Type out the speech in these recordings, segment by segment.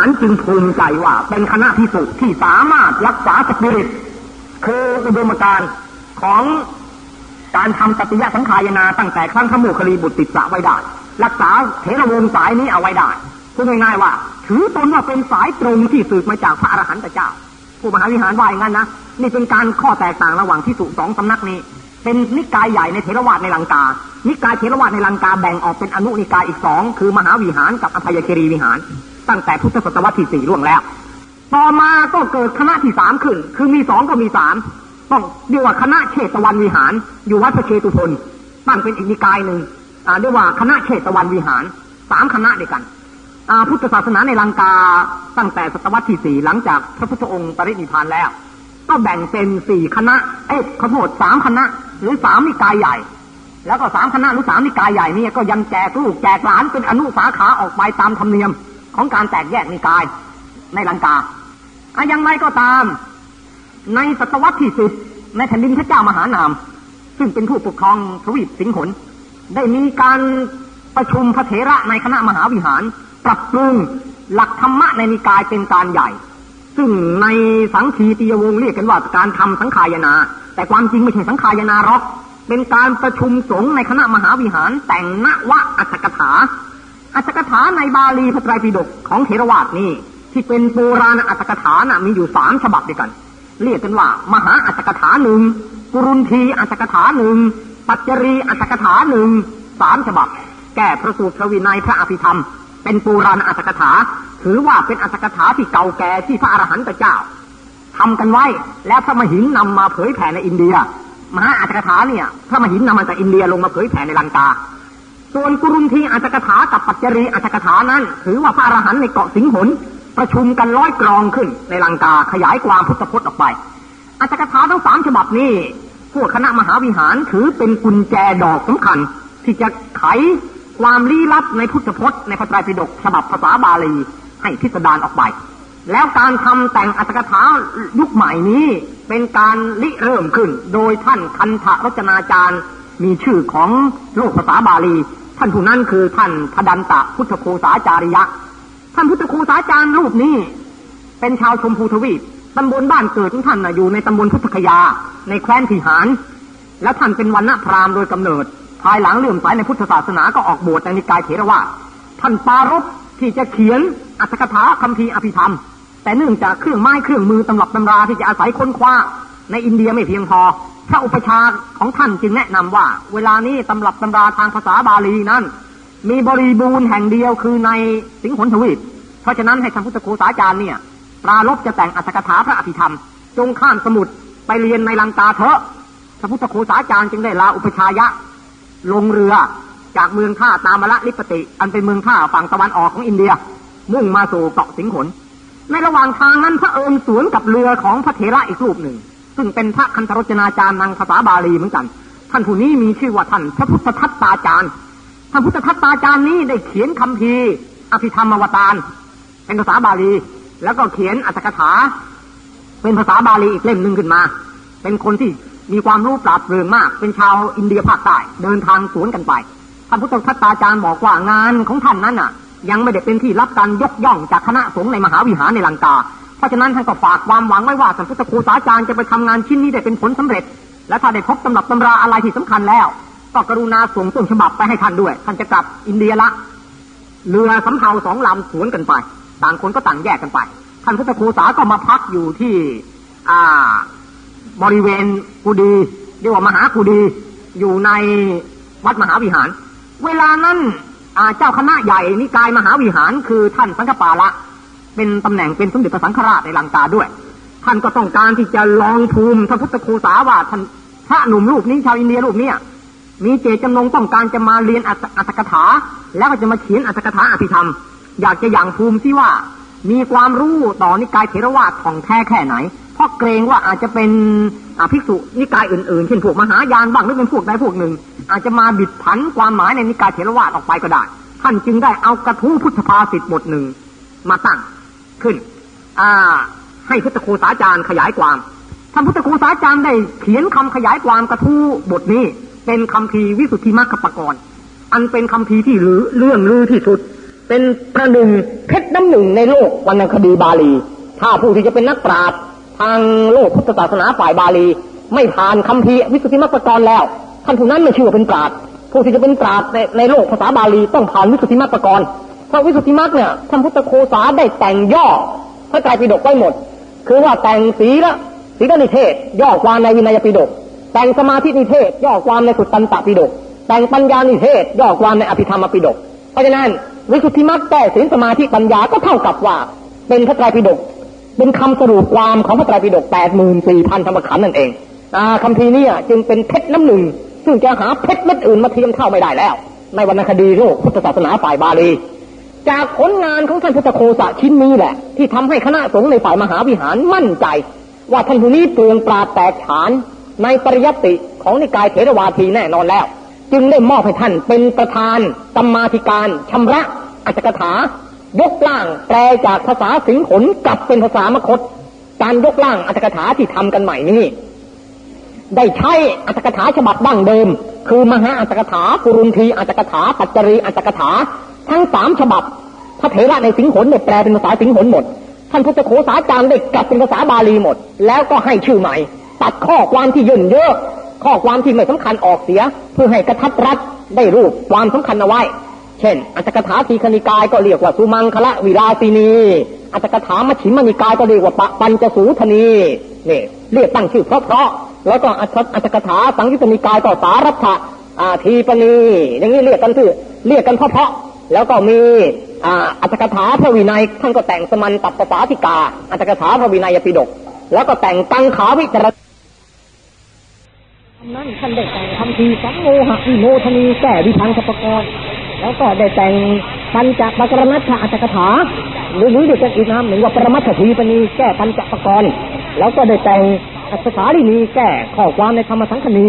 อันจึงภูมิใจว่าเป็นคณะที่สุที่สามารถรักษาสปิริตคืออุดมการของการทำตติยสังขายนาตั้งแต่ครั้งขมูคลีบุตรติดสะไว้ได้ รักษาเทระวงสายนี้เอาไว้ได้พูดง่ายๆว่า ถือตนว่าเป็นสายตรงที่สืบมาจากพระอรหันตเจ้า ผู้มหาวิหารว่าอย่างนั้นนะนี่เป็นการข้อแตกต่างระหว่างที่สุสองสำนักนี้ เป็นนิกายใหญ่ในเทรวาสในลังกา นิกายเทรวาสในลังกาแบ่งออกเป็นอนุนิกายอีกสองคือมหาวิหารกับอภัยเครีวิหาร ตั้งแต่พุทธศตวรรษที่สี่ล่วงแล้ว ต่อมาก็เกิดคณะที่สามขึ้น คือมีสองก็มีสามต้องเรียกว่าคณะเชตวันวิหาร อยู่วัดพระเชตุพนตั้งเป็นอีกนิกายหนึ่งเรียกว่าคณะเชตวันวิหารสามคณะด้วยกันพุทธศาสนาในลังกาตั้งแต่ศตวรรษที่สี่หลังจากพระพุทธองค์ปรินิพานแล้ว ก็แบ่งเป็นสี่คณะ เอ๊ะขโทษสามคณะ หรือสามนิกายใหญ่ แล้วก็สามคณะหรือสามนิกายใหญ่นี่ก็ยังแจกลูกแจกหลานเป็นอนุสาขาออกไปตามธรรมเนียม ของการแตกแยกนิกายในลังกาอะยังไงก็ตาม ในศตวรรษที่สิบในแผ่นดินพระเจ้ามหานาม ซึ่งเป็นผู้ปกครองทวีปสิงหนได้มีการประชุมพระเถระในคณะมหาวิหาร ปรับปรุงหลักธรรมะในนิกายเป็นการใหญ่ ซึ่งในสังคีติยวงเรียกกันว่าการทำสังขายนา แต่ความจริงไม่ใช่สังขายนาหรอก เป็นการประชุมสงฆ์ในคณะมหาวิหารแต่งนวะอัจฉกถา อัจฉกถาในบาลีพระไตรปิฎกของเทรวาสนี่ที่เป็นโบราณอัตถกถานะมีอยู่สามฉบับด้วยกัน เรียกกันว่า มหาอัตถกถาหนึ่งกุรุนทีอัตถกถาหนึ่งปัจจรีอัตถกถาหนึ่งสามฉบับ แก้พระสูตรพระวินัยพระอภิธรรม เป็นโบราณอัตถกถา ถือว่าเป็นอัตถกถาที่เก่าแก่ที่พระอรหันตเจ้าทำกันไว้แล้วพระมหินนำมาเผยแผ่ในอินเดีย มหาอัตถกถาเนี่ยพระมหินนำมาจากอินเดียลงมาเผยแผ่ในลังกา ส่วนกุรุนทีอัตถกถากับปัจจรีอัตถกถานั้น ถือว่าพระอรหันต์ในเกาะสิงหนประชุมกันร้อยกรองขึ้น ในลังกาขยายความพุทธพจน์ออกไปอัจฉริยะทั้งสามฉบับนี้พวกคณะมหาวิหารถือเป็นกุญแจดอกสำคัญ ที่จะไขความลี้ลับในพุทธพจน์ในพระไตรปิฎกฉบับภาษาบาลีให้พิสดารออกไป แล้วการทำแต่งอัจฉริยะยุคใหม่นี้เป็นการริเริ่มขึ้น โดยท่านคันธรจนาจารย์ มีชื่อของโลกภาษาบาลี ท่านผู้นั้นคือท่านพดันตะพุทธโคสาจาริยะ ท่านพุทธโคสาจารย์รูปนี้ เป็นชาวชมพูทวีปตำบลบ้านเกิดของท่านอยู่ในตำบลพุทธคยา ในแคว้นทิหาร แล้วท่านเป็นวันณพราหมณ์โดยกำเนิด ภายหลังเลื่อมใสในพุทธศาสนาก็ออกบวชในนิกายเถรวาทท่านปารบที่จะเขียนอัตถกถาคำพีอภิธรรม แต่เนื่องจากเครื่องไม้เครื่องมือตำรับตำราที่จะอาศัยค้นคว้าในอินเดียไม่เพียงพอ ระอุปชาของท่านจึงแนะนำว่า เวลานี้ตำรับตำราทางภาษาบาลีนั้น มีบริบูรณ์แห่งเดียวคือในสิงหนทวีป เพราะฉะนั้นให้ท่านพุทธโคสาจารย์เนี่ยปราลบจะแต่งอัตถกถาพระอภิธรรม จงข้ามสมุทรไปเรียนในลังกาเถอะพระพุทธโคสาจารย์จึงได้ลาอุปชายะ ลงเรือจากเมืองท่าตามละลิปติ อันเป็นเมืองท่าฝั่งตะวันออกของอินเดีย มุ่งมาสู่เกาะสิงหนในระหว่างทางนั้นพระเอิญสวนกับเรือของพระเถระอีกรูปหนึ่ง ซึ่งเป็นพระคันธรจนาจารย์นางภาษาบาลีเหมือนกัน ท่านผู้นี้มีชื่อว่าท่านพระพุทธทัตตาจารย์พระพุทธทัตตาจารย์นี้ได้เขียนคำพีอภิธรรมวตารเป็นภาษาบาลี แล้วก็เขียนอัตถกถา เป็นภาษาบาลีอีกเล่มหนึ่งขึ้นมา เป็นคนที่มีความรู้ปราดเปรื่องมาก เป็นชาวอินเดียภาคใต้เดินทางสวนกันไปพระพุทธทัตตาจารย์บอกว่างานของท่านนั้นอะ ยังไม่ได้เป็นที่รับการยกย่องจากคณะสงฆ์ในมหาวิหารในลังกา เพราะฉะนั้นท่านก็ฝากความหวังไว้ว่าท่านพุทธครูสาจารย์จะไปทำงานชิ้นนี้ได้เป็นผลสำเร็จ และถ้าได้พบตำรับตำราอะไรที่สำคัญแล้ว ก็กรุณาส่งต้นฉบับไปให้ท่านด้วย ท่านจะกลับอินเดียละ เรือสำเภาสองลำสวนกันไป ต่างคนก็ต่างแยกกันไป ท่านพุทธครูสาก็มาพักอยู่ที่อ่าบริเวณกุดีเรียกว่ามหากุดี อยู่ในวัดมหาวิหาร เวลานั้นเจ้าคณะใหญ่นิกายมหาวิหารคือท่านสังฆปาละ เป็นตำแหน่งเป็นสมเด็จพระสังฆราชในลังกาด้วย ท่านก็ต้องการที่จะลองภูมิท่านพุทธครูสาว่าท่านพระหนุ่มรูปนี้ชาวอินเดียรูปนี้มีเจตจำนงต้องการจะมาเรียนอัตถกถา แล้วก็จะมาเขียนอัตถกถาอภิธรรม อยากจะอย่างภูมิที่ว่า มีความรู้ต่อนิกายเทรวาสของแท้แค่ไหน เพราะเกรงว่าอาจจะเป็นภิกษุนิกายอื่นๆเช่นพวกมหายานบ้างหรือเป็นพวกใดพวกหนึ่ง อาจจะมาบิดผันความหมายในนิกายเทรวาสออกไปก็ได้ ท่านจึงได้เอากระทู้พุทธภาษิตบทหนึ่งมาตั้ง ขึ้นให้พุทธครูสาจารย์ขยายความท่านพุทธครูสาจารย์ได้เขียนคำขยายความกระทู้บทนี้ เป็นคำพีวิสุทธิมรรคปกรณ์อันเป็นคำพีที่ลือเรื่องลือที่สุด เป็นประหนึ่งเพชรน้ำหนึ่งในโลกวรรณคดีบาลี ถ้าผู้ที่จะเป็นนักปราชญ์ทางโลกพุทธศาสนาฝ่ายบาลี ไม่ผ่านคำพีวิสุทธิมรรคกรแล้วท่านผู้นั้นไม่ชื่อว่าเป็นปราชญ์ผู้ที่จะเป็นปราชญ์ในในโลกภาษาบาลีต้องผ่านวิสุทธิมรรคกรเพระวิสุทธิมรรคเนี่ยท่านพุทธโคสาได้แต่งย่อพระไตรปิฎกไว้หมด คือว่าแต่งสีละสีลนิเทศ ย่อความในวินัยปิฎกแต่งสมาธินิเทศ ย่อความในสุตตันตปิฎกแต่งปัญญานิเทศ ย่อความในอภิธรรมปิฎกเพราะฉะนั้นวิสุทธิมรรคแต่ศีลสมาธิปัญญาก็เท่ากับว่า เป็นพระไตรปิฎกเป็นคำสรุปความของพระไตรปิฎกแปดหมื่นสี่พันธรรมขันธ์นั่นเองอ่าคำพีนี้จึงเป็นเพชรน้ำหนึ่งซึ่งจะหาเพชรเม็ดอื่นมาเทียมเท่าไม่ได้แล้ว ในวรรณคดีโลกพุทธศาสนาฝ่ายบาลี จากผลงานของท่านพุทธโคสะชิ้นนี้แหละ ที่ทำให้คณะสงฆ์ในฝ่ายมหาวิหารมั่นใจ ว่าท่านผู้นี้เปลืองปราดแตกฉานในปริยติของนิกายเถรวาทีแน่นอนแล้ว จึงได้มอบให้ท่านเป็นประธานกรรมาธิการชำระอัจฉริถายกล่างแปลจากภาษาสิงขนกลับเป็นภาษามคต การยกล่างอัจฉริถาที่ทำกันใหม่นี้ได้ใช้อัจฉริถาฉบับดั้งเดิม คือมหาอัจฉริถากุรุนทีอัจฉริถาปัจจรีอัจฉริถา ทั้งสามฉบับพระเถระในสิงขนได้แปลเป็นภาษาสิงขนหมด ท่านพุทธโฆษาจารย์ได้กลับเป็นภาษาบาลีหมด แล้วก็ให้ชื่อใหม่ ตัดข้อความที่ย่นเยอะ ข้อความที่ไม่สำคัญออกเสีย เพื่อให้กระทัดรัดได้รูปความสำคัญเอาไว้ เช่น อัตถกถาทีคณิกายก็เรียกว่าสุมังคละวิลาสินี อัตถกถามัชฌิมนิกายก็เรียกว่าปปัญจสูทนีนี่เรียกตั้งชื่อเพราะๆแล้วก็อัตถกถาสังยุตนิกายก็สารัตถะทีปณีอย่างนี้เรียกกันคือเรียกกันเพราะๆ แล้วก็มีอัตถกถาพระวินัยท่านก็แต่งสมันตัปปาธิกา อัตถกถาพระวินัยปิฎกแล้วก็แต่งตังขาวิจารนั้นท่านได้แต่งคำทีสังโมหะวิโมทนีแก้วิพังสปกรแล้วก็ได้แต่งปัญจปกรณัตถอัตถกถาหรือหรือเรียกอีกนามหนึ่งว่าปรมัตถทีปณีแก้ปัญจปกรณ์แล้วก็ได้แต่งอัศสาลีนีแก้ข้อความในธรรมสังคณี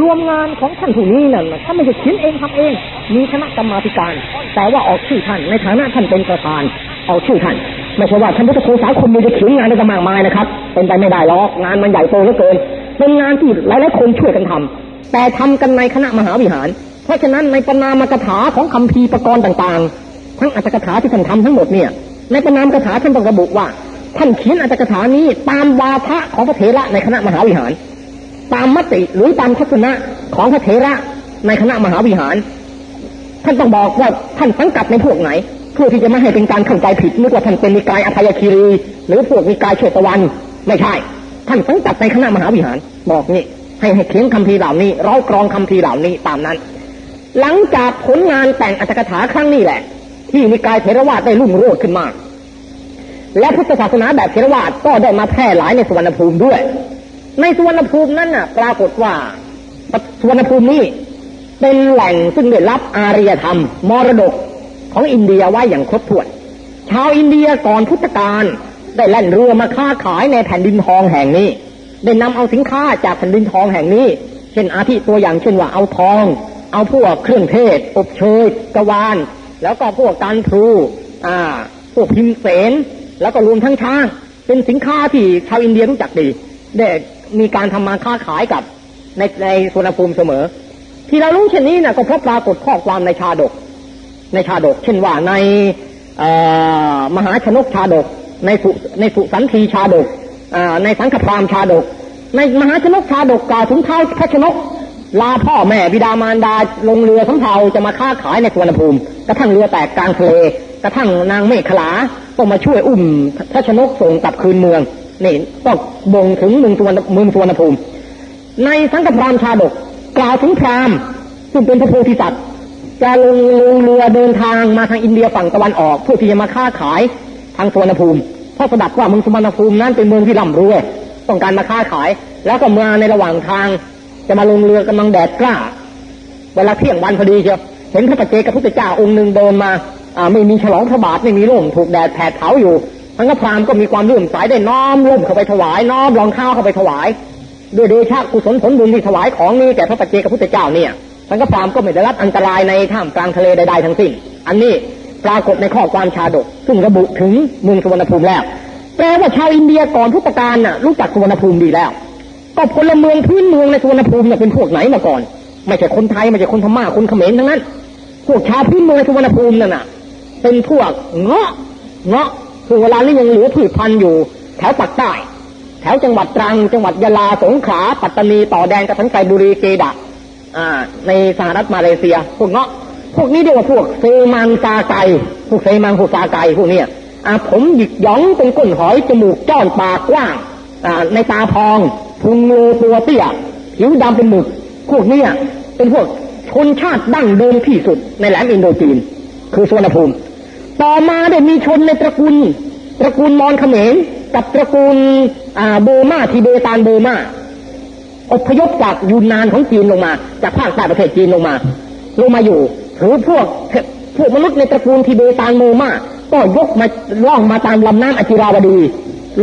รวมงานของท่านผู้นี้นั่นท่านไม่ใช่เขียนเองทำเอง มีคณะกรรมาการ แต่ว่าออกชื่อท่านในฐานะท่านเป็นประธานออกชื่อท่านไม่ใช่ว่าท่านพุทธโฆษาคนมีจะเขียนงานได้มากมายนะครับ เป็นไปไม่ได้หรอกงานมันใหญ่โตเหลือเกิน เป็นงานที่หลายๆคนช่วยกันทำแต่ทำกันในคณะมหาวิหาร เพราะฉะนั้นในปนามกถาของคำพีประกรณ์ต่างๆ ทั้งอัตถกถาที่ท่านทำทั้งหมดเนี่ย ในปนามกถาท่านต้องระบุว่า ท่านเขียนอัตถกถานี้ตามวาทะของพระเถระในคณะมหาวิหาร ตามมติหรือตามทัศนะของพระเถระในคณะมหาวิหาร ท่านต้องบอกว่าท่านสังกัดในพวกไหนเพื่อที่จะไม่ให้เป็นการเข้าใจผิดนึกว่าท่านเป็นนิกายอภัยคีรี หรือพวกนิกายโชตวันไม่ใช่ ท่านสังกัดในคณะมหาวิหาร บอกนี่ให้ให้เขียนคำพีเหล่านี้เร้อยกรองคำพีเหล่านี้ตามนั้น หลังจากผลงานแต่งอัตถกถาครั้งนี้แหละ ที่นิกายเทรวาสได้รุ่งโรจน์ขึ้นมากและพุทธศาสนาแบบเทรวาสก็ได้มาแพร่หลายในสุวรรณภูมิด้วย ในสุวรรณภูมินั้นน่ะ ปรากฏว่าสุวรรณภูมินี้เป็นแหล่งซึ่งได้รับอารยธรรม มรดกของอินเดียไว้อย่างครบถ้วน ชาวอินเดียก่อนพุทธกาลได้แล่นเรือมาค้าขายในแผ่นดินทองแห่งนี้ ได้นำเอาสินค้าจากแผ่นดินทองแห่งนี้ เช่นอาทิตัวอย่างเช่นว่าเอาทอง เอาพวกเครื่องเทศ อบเชยกวาน แล้วก็พวกการพลูอ่าพวกพิมเสนแล้วก็รวมทั้งช้าง เป็นสินค้าที่ชาวอินเดียรู้จักดีได้ มีการทำมาค้าขายกับในในสุวรรณภูมิเสมอ ที่เรารู้เช่นนี้นะก็เพราะปรากฏข้อความในชาดก ในชาดก เช่นว่าในมหาชนกชาดก ในสุในสุสันทีชาดกในสังฆพรามชาดก ในมหาชนกชาดกกล่าวถึงเท้าพระชนกลาพ่อแม่บิดามารดาลงเรือสำเภาจะมาค้าขายในสุวรรณภูมิ กระทั่งเรือแตกกลางทะเลกระทั่งนางเมฆขลาต้องมาช่วยอุ้มพระชนกส่งกลับคืนเมือง นี่ต้องบ่งถึงเมืองสุวรรณเมืองสุวรรณภูมิ ในสังฆพรามชาดกกล่าวถึงพราหมณ์ซึ่งเป็นพระโพธิสัตว์จะลงลงเรือเดินทางมาทางอินเดียฝั่งตะวันออกเพื่อที่จะมาค้าขายทางสุวรรณภูมิเพราะสดับว่าเมืองสุวรรณภูมินั้นเป็นเมืองที่ร่ำรวยต้องการมาค้าขาย แล้วก็มาในระหว่างทาง จะมาลงเรือกำลังแดดกล้า เวลาเที่ยงวันพอดีเชียวเห็นพระปัจเจกพระพุทธเจ้าองค์หนึ่งเดินมาอ่าไม่มีฉลองพระบาทไม่มีร่มถูกแดดแผดเผาอยู่ ทั้งพรามก็มีความเลื่อมใสได้น้อมร่มเข้าไปถวาย น้อมรองข้าวเข้าไปถวาย ด้วยเดชะกุศลผลบุญที่ถวายของนี้แก่พระปัจเจกพุทธเจ้าเนี่ยทั้งพรามก็ไม่ได้รับอันตรายในท่ามกลางทะเลใดๆทั้งสิ้น อันนี้ปรากฏในข้อความชาดก ซึ่งระบุถึงเมืองสุวรรณภูมิแล้ว แปลว่าชาวอินเดียก่อนพุทธกาลน่ะรู้จักสุวรรณภูมิดีแล้ว ก็พลเมืองพื้นเมืองในสุวรรณภูมิเนี่ยเป็นพวกไหนมาก่อน ไม่ใช่คนไทยไม่ใช่คนพม่าคนเขมรทั้งนั้น พวกชาวพื้นเมืองสุวรรณภูมินั่นน่ะ เป็นพวกเงาะเงาะ คือเวลานี้ยังเหลือผืชพันอยู่ แถวปากใต้แถวจังหวัดตรัง จังหวัดยะลาสงขลาปัตตานีต่อแดนกับทั้งไซบุรีเกดะในสหรัฐมาเลเซีย พวกเงาะพวกนี้เรียกว่าพวกเซมันซาไกพวกเซมันพวกซาไกพวกเนี้ยผมหยิกย้องเป็นก้นหอยจมูกจ้อนปากกว้างในตาพองพุงโลตัวเตี้ยผิวดำเป็นหมึกพวกนี้เป็นพวกชนชาติดั้งเดิมที่สุดในแหลมอินโดจีน คือสวนภูมิ ต่อมาได้มีชนในตระกูลตระกูลมอญเขมรกับตระกูลโบมาทิเบตานโบมาอพยพจากยูนนานของจีนลงมา จากภาคใต้ประเทศจีนลงมา ลงมาอยู่ถือพวกพวกมนุษย์ในตระกูลทิเบตานโมมา ก็ยกมาล่องมาตามลำน้ำอจิราวดี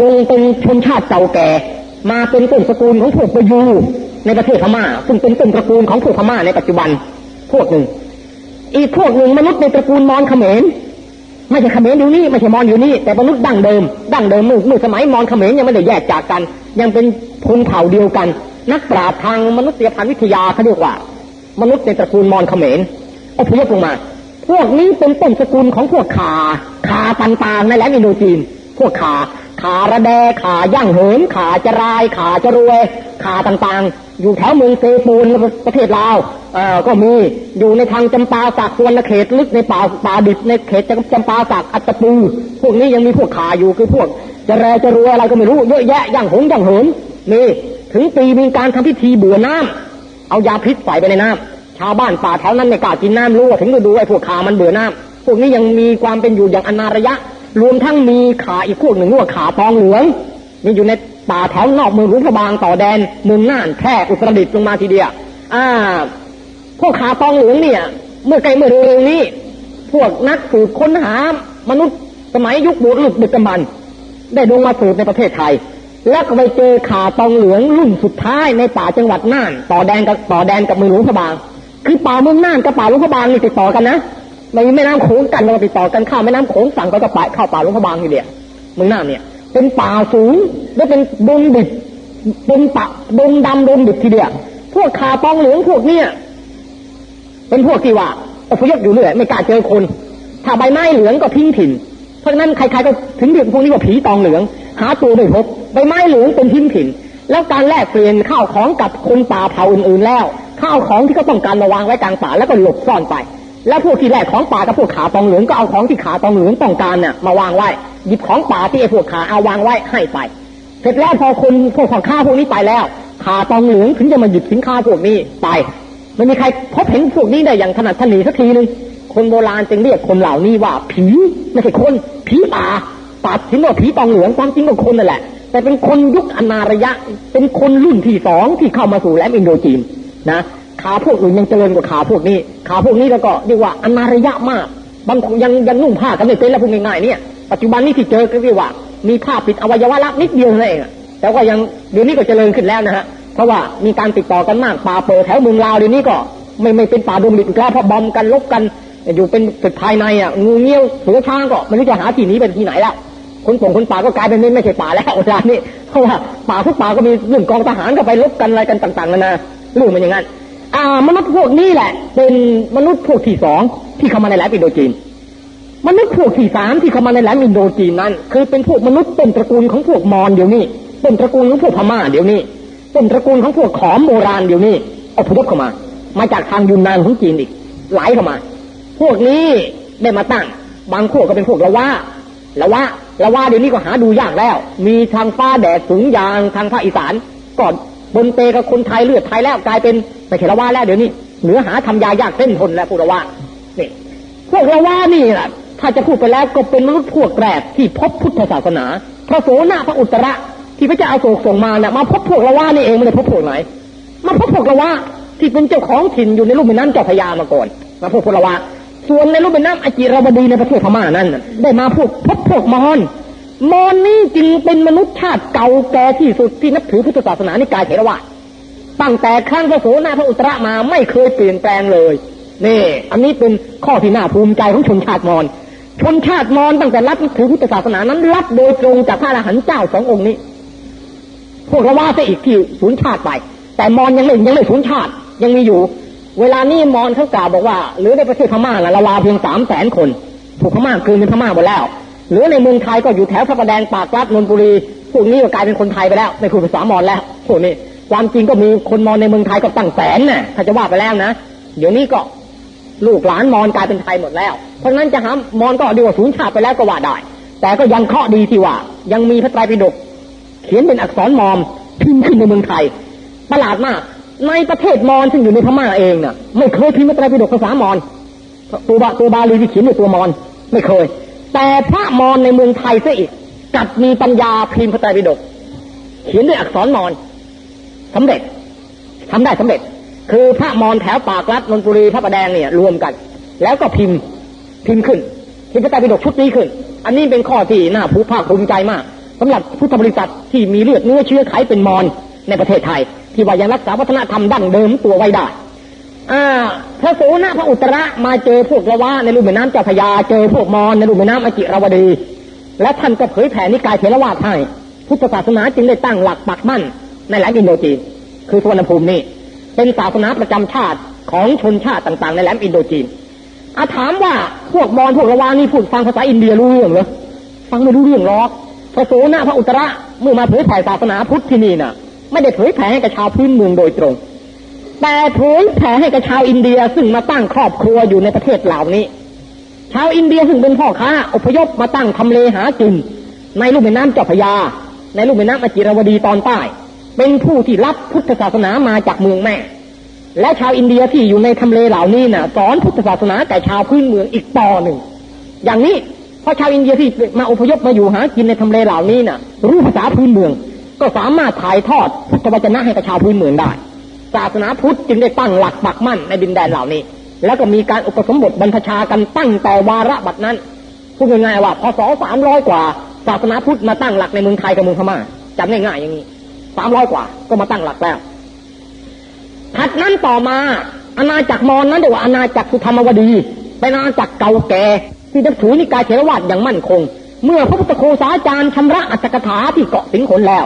ลงเป็นชนชาติเก่าแก่ มาเป็นต้นตระกูลของพวกปยูในประเทศพม่า ซึ่งเป็นต้นตระกูลของพวกพม่าในปัจจุบัน พวกหนึ่ง อีกพวกหนึ่งมนุษย์ในตระกูลมอญเขมร ไม่ใช่เขมรอยู่นี่ไม่ใช่มอญอยู่นี่แต่มนุษย์ดั้งเดิมดั้งเดิมเมื่อสมัยมอญเขมรยังไม่ได้แยกจากกัน ยังเป็นพนเผ่าเดียวกัน นักปราชญ์ทางมนุษยพันธุ์วิทยาเขาเรียกว่า มนุษย์ในตระกูลมอญเขมรอพยพลงมา พวกนี้เป็นต้นสกุลของพวกขาขาต่างๆในแหลมอินโดจีน พวกขา ขาระแดขาย่างเหินขาจะรายขาจะรวย ขาต่างๆ อยู่แถวเมืองเซปูนประเทศลาวเอ่อก็มีอยู่ในทางจำปาสักส่วนเขตลึกในป่าป่าดิบในเขตจำปาสักอัตปูพวกนี้ยังมีพวกขาอยู่คือพวก จะแรจะรวยอะไรก็ไม่รู้เยอะแยะย่างหงย่างเหินมีถึงปีมีการทำพิธีเบื่อน้ำเอายาพิษใส่ไปในน้ำชาวบ้านป่าแถวนั้นไม่กล้ากินน้ำรู้ถึงจะดูไอ้พวกขามันเบื่อน้ำพวกนี้ยังมีความเป็นอยู่อย่างอนาระยะ รวมทั้งมีขาอีกพวกหนึ่งว่าขาตองเหลืองนี่อยู่ในป่าแถวนอกเมืองรุ้งพระบางต่อแดนเมืองน่านแพร่อุตรดิตถ์ลงมาทีเดียวอ่า พวกขาตองเหลืองเนี่ย เมื่อไกลเมื่อเร็วนี้ พวกนักสืบค้นหามนุษย์สมัยยุคบุรุษดึกดำบรรได้ลงมาสืบในประเทศไทย แล้วก็ไปเจอขาตองเหลืองรุ่นสุดท้ายในป่าจังหวัดน่าน ต่อแดนกับต่อแดนกับเมืองหลวงพระบาง คือป่าเมืองน่านกับป่าหลวงพระบางนี่ติดต่อกันนะ ในแม่น้ำโขงกันเราติดต่อกันข้ามแม่น้ำโขงสั่งไปก็ไปเข้าป่าหลวงพะบางทีเดียวมืองน่าเนี่ย เป็นป่าสูงและเป็นดงดิบเป็นป่าดงดำดงดิบทีเดียวพวกขาปองเหลืองพวกเนี้ยเป็นพวกที่ว่าอพยพอยู่เรื่อยไม่กล้าเจอคน ถ้าใบไม้เหลืองก็ทิ้งถิ่น เพราะฉะนั้นใครๆก็ถึงเรียกพวกนี้ว่าผีตองเหลือง หาตัวไม่พบใบไม้เหลืองเป็นทิ้งถิ่น แล้วการแลกเปลี่ยนข้าวของกับคนป่าเผ่าอื่นๆแล้ว ข้าวของที่เขาต้องการมาวางไว้กลางป่าแล้วก็หลบซ่อนไป แล้วพวกที่แรกของป่ากับพวกขาตองเหลืองก็เอาของที่ขาตองเหลืองต้องการเนี่ยมาวางไว้หยิบของป่าที่ไอ้พวกขาเอาวางไว้ให้ไปเสร็จแล้วพอคนพวกของข้าพวกนี้ไปแล้ว ขาตองเหลืองถึงจะมาหยิบสินค้าพวกนี้ไปไม่มีใครพบเห็นพวกนี้ได้อย่างถนัดถนีสักทีนึงคนโบราณจึงเรียกคนเหล่านี้ว่าผีไม่ใช่คนผีป่าป่าถึงว่าผีตองเหลืองความจริงก็คนนั่นแหละ แต่เป็นคนยุคอนาระยะ เป็นคนรุ่นที่สองที่เข้ามาสู่แหลมอินโดจีนนะ ขาพวกอื่นยังเจริญกว่าขาพวกนี้ ขาพวกนี้แล้วก็เรียกว่าอนาระยะมาก บางคนยังยังนุ่งผ้ากันไม่เป็นแล้วพวกง่ายๆเนี่ย ปัจจุบันนี้ที่เจอก็เรียกว่า มีผ้าปิดอวัยวะลับนิดเดียวนั่นเองแต่ว่ายังเดี๋ยวนี้ก็เจริญขึ้นแล้วนะฮะ เพราะว่ามีการติดต่อกันมากป่าเปิดแถวเมืองลาวเดี๋ยวนี้ก็ไม่ไม่เป็นป่าดงดิบแล้วเพราะบอมกันลบกันอยู่เป็นตึกภายในอะงูเงี้ยวเสือช้างก็ไม่รู้จะหาที่นี้เป็นที่ไหนแล้วคนส่งคนป่าก็กลายเป็นไม่ใช่ป่าแล้วเวลานี้เพราะว่าป่าทุกป่าก็มีเรื่องกองทหารก็ไปลบกันอะไรกันต่างๆนานาเรื่องมันอย่างนั้น มนุษย์พวกนี้แหละ เป็นมนุษย์พวกที่สองที่เข้ามาในแหลมอินโดจีน มนุษย์พวกที่สามที่เข้ามาในแหลมอินโดจีนนั้น คือเป็นพวกมนุษย์ต้นตระกูลของพวกมอญเดี๋ยวนี้ต้นตระกูลของพวกพม่าเดี๋ยวนี้ต้นตระกูลของพวกขอมโบราณเดี๋ยวนี้อพยพเข้ามา มาจากทางยุนนานของจีนอีกไหลเข้ามา พวกนี้ได้มาตั้ง บางพวกก็เป็นพวกละว่าละว่าละว่าเดี๋ยวนี้ก็หาดูยากแล้ว มีทางฟ้าแดดสูงยางทางภาคอีสานก่อน บนเตกับคนไทยเลือดไทยแล้วกลายเป็นไม่ใช่ละว่าแล้วเดี๋ยวนี้เหนือหาทำยายากเส้นทนแล้วพวกละว่านี่พวกละว่านี่แหละถ้าจะพูดไปแล้วก็เป็นมนุษย์พวกแรกที่พบพุทธศาสนา พระโสนาพระอุตระที่พระเจ้าอาโศกส่งมาเนี่ยมาพบพวกละว่านี่เองไม่ได้พบพวกไหนมาพบพวกละว่าที่เป็นเจ้าของถิ่นอยู่ในรูปแม่น้ำเจ้าพยามาก่อนมาพบพวกละว่าส่วนในรูปแม่น้ำอจิรวดีในประเทศพม่านั้นได้มาพวกพบพวกมอญ มอญนี่จึงเป็นมนุษย์ชาติเก่าแก่ที่สุดที่นับถือพุทธศาสนาในกายเถรวาทตั้งแต่ครั้งพระโสนาพระอุตระมาไม่เคยเปลี่ยนแปลงเลยนี่ อันนี้เป็นข้อที่น่าภูมิใจของชนชาติมอญชนชาติมอญตั้งแต่รับถือพุทธศาสนานั้น รับโดยตรงจากพระอรหันต์เจ้าสององค์นี้ พวกเราว่าซะอีกที่สูญชาติไป แต่มอญยังไม่ยังไม่สูญชาติยังมีอยู่ เวลานี้มอญเขากล่าวบอกว่า หรือในประเทศพม่าละละวาเพียงสามแสนคน ถูกพม่าคืนเป็นพม่าหมดแล้ว หรือในเมืองไทยก็อยู่แถวพระประแดงปากรัดนนบุรีพวกนี้ก็กลายเป็นคนไทยไปแล้วในคุยภาษามอญแล้วพวกนี้ความจริงก็มีคนมอญในเมืองไทยก็ตั้งแสนน่ะถ้าจะว่าไปแล้วนะเดี๋ยวนี้ก็ลูกหลานมอญกลายเป็นไทยหมดแล้ว เพราะฉะนั้นจะหามอญก็ดีกว่าสูญชาติไปแล้วก็ว่าได้ แต่ก็ยังเคราะดีที่ว่า ยังมีพระไตรปิฎกเขียนเป็นอักษรมอญพิมพ์ขึ้นในเมืองไทยประหลาดมาก ในประเทศมอญซึ่งอยู่ในพม่าเองน่ะ ไม่เคยพิมพ์พระไตรปิฎกภาษามอญตัวบาตัวบาลีที่เขียนด้วยตัวมอญไม่เคย แต่พระมอญในเมืองไทยซะอีกกัดมีปัญญาพิมพ์พระไตรปิฎกเขียนด้วยอักษรมอญสำเร็จทำได้สำเร็จ คือพระมอญแถวปากรัดนนทบุรีพระประแดงเนี่ยรวมกัน แล้วก็พิมพ์พิมพ์ขึ้นพิมพ์พระไตรปิฎกชุดนี้ขึ้น อันนี้เป็นข้อที่น่าภูภาคภูมิใจมากสำหรับพุทธบริษัทที่มีเลือดเนื้อเชื้อไขเป็นมอญในประเทศไทย ที่ว่ายังรักษาวัฒนธรรมดั้งเดิมตัวไว้ได้ พระโสนะพระอุตระมาเจอพวกละวะในรูปแม่น้ำเจ้าพยาเจอพวกมอญในรูปแม่น้ำอจิรวดี และท่านก็เผยแผ่นิกายเทรวาทให้พุทธศาสนาจึงได้ตั้งหลักปักมั่นในแหลมอินโดจีนคือสุวรรณภูมินี่เป็นศาสนาประจำชาติของชนชาติต่างๆ ในแหลมอินโดจีนอาถามว่าพวกมอญพวกละวานี่พูดฟังภาษาอินเดียรู้เรื่องเหรอฟังไม่รู้เรื่องหรอกพระโสนะพระอุตตระเมื่อมาเผยแผ่ศาสนาพุทธที่นี่น่ะ ไม่ได้เผยแผ่ให้กับชาวพื้นเมืองโดยตรง แต่เผยแผ่ให้กับชาวอินเดียซึ่งมาตั้งครอบครัวอยู่ในประเทศเหล่านี้ ชาวอินเดียซึ่งเป็นพ่อค้าอพยพมาตั้งทำเลหากิน ในลุ่มแม่น้ำเจ้าพระยา ในลุ่มแม่น้ำอิรวดีตอนใต้ เป็นผู้ที่รับพุทธศาสนามาจากเมืองแม่ และชาวอินเดียที่อยู่ในทำเลเหล่านี้น่ะ สอนพุทธศาสนาแก่ชาวพื้นเมืองอีกต่อหนึ่ง อย่างนี้เพราะชาวอินเดียที่มาอพยพมาอยู่หากินในทำเลเหล่านี้น่ะ รู้ภาษาพื้นเมือง ก็สามารถถ่ายทอดพุทธวจนะให้กับชาวพื้นเมืองได้ ศาสนาพุทธจึงได้ตั้งหลักปักมั่นในดินแดนเหล่านี้ แล้วก็มีการอุปสมบทบรรพชากันตั้งแต่วาระบัดนั้นพูดง่ายๆว่าพศสามร้อยกว่า ศาสนาพุทธมาตั้งหลักในเมืองไทยกับเมืองพม่าจำง่ายๆอย่างนี้สามร้อยกว่า ก็มาตั้งหลักแล้วถัดนั้นต่อมา อาณาจักรมอญนั้นเรียกว่าอาณาจักรสุธรรมวดีเป็นอาณาจักรเก่าแก่ที่นับถือนิกายเทรวาสอย่างมั่นคง เมื่อพระพุทธโคสาจารย์ชำระอัตถกถาที่เกาะสิงขนแล้ว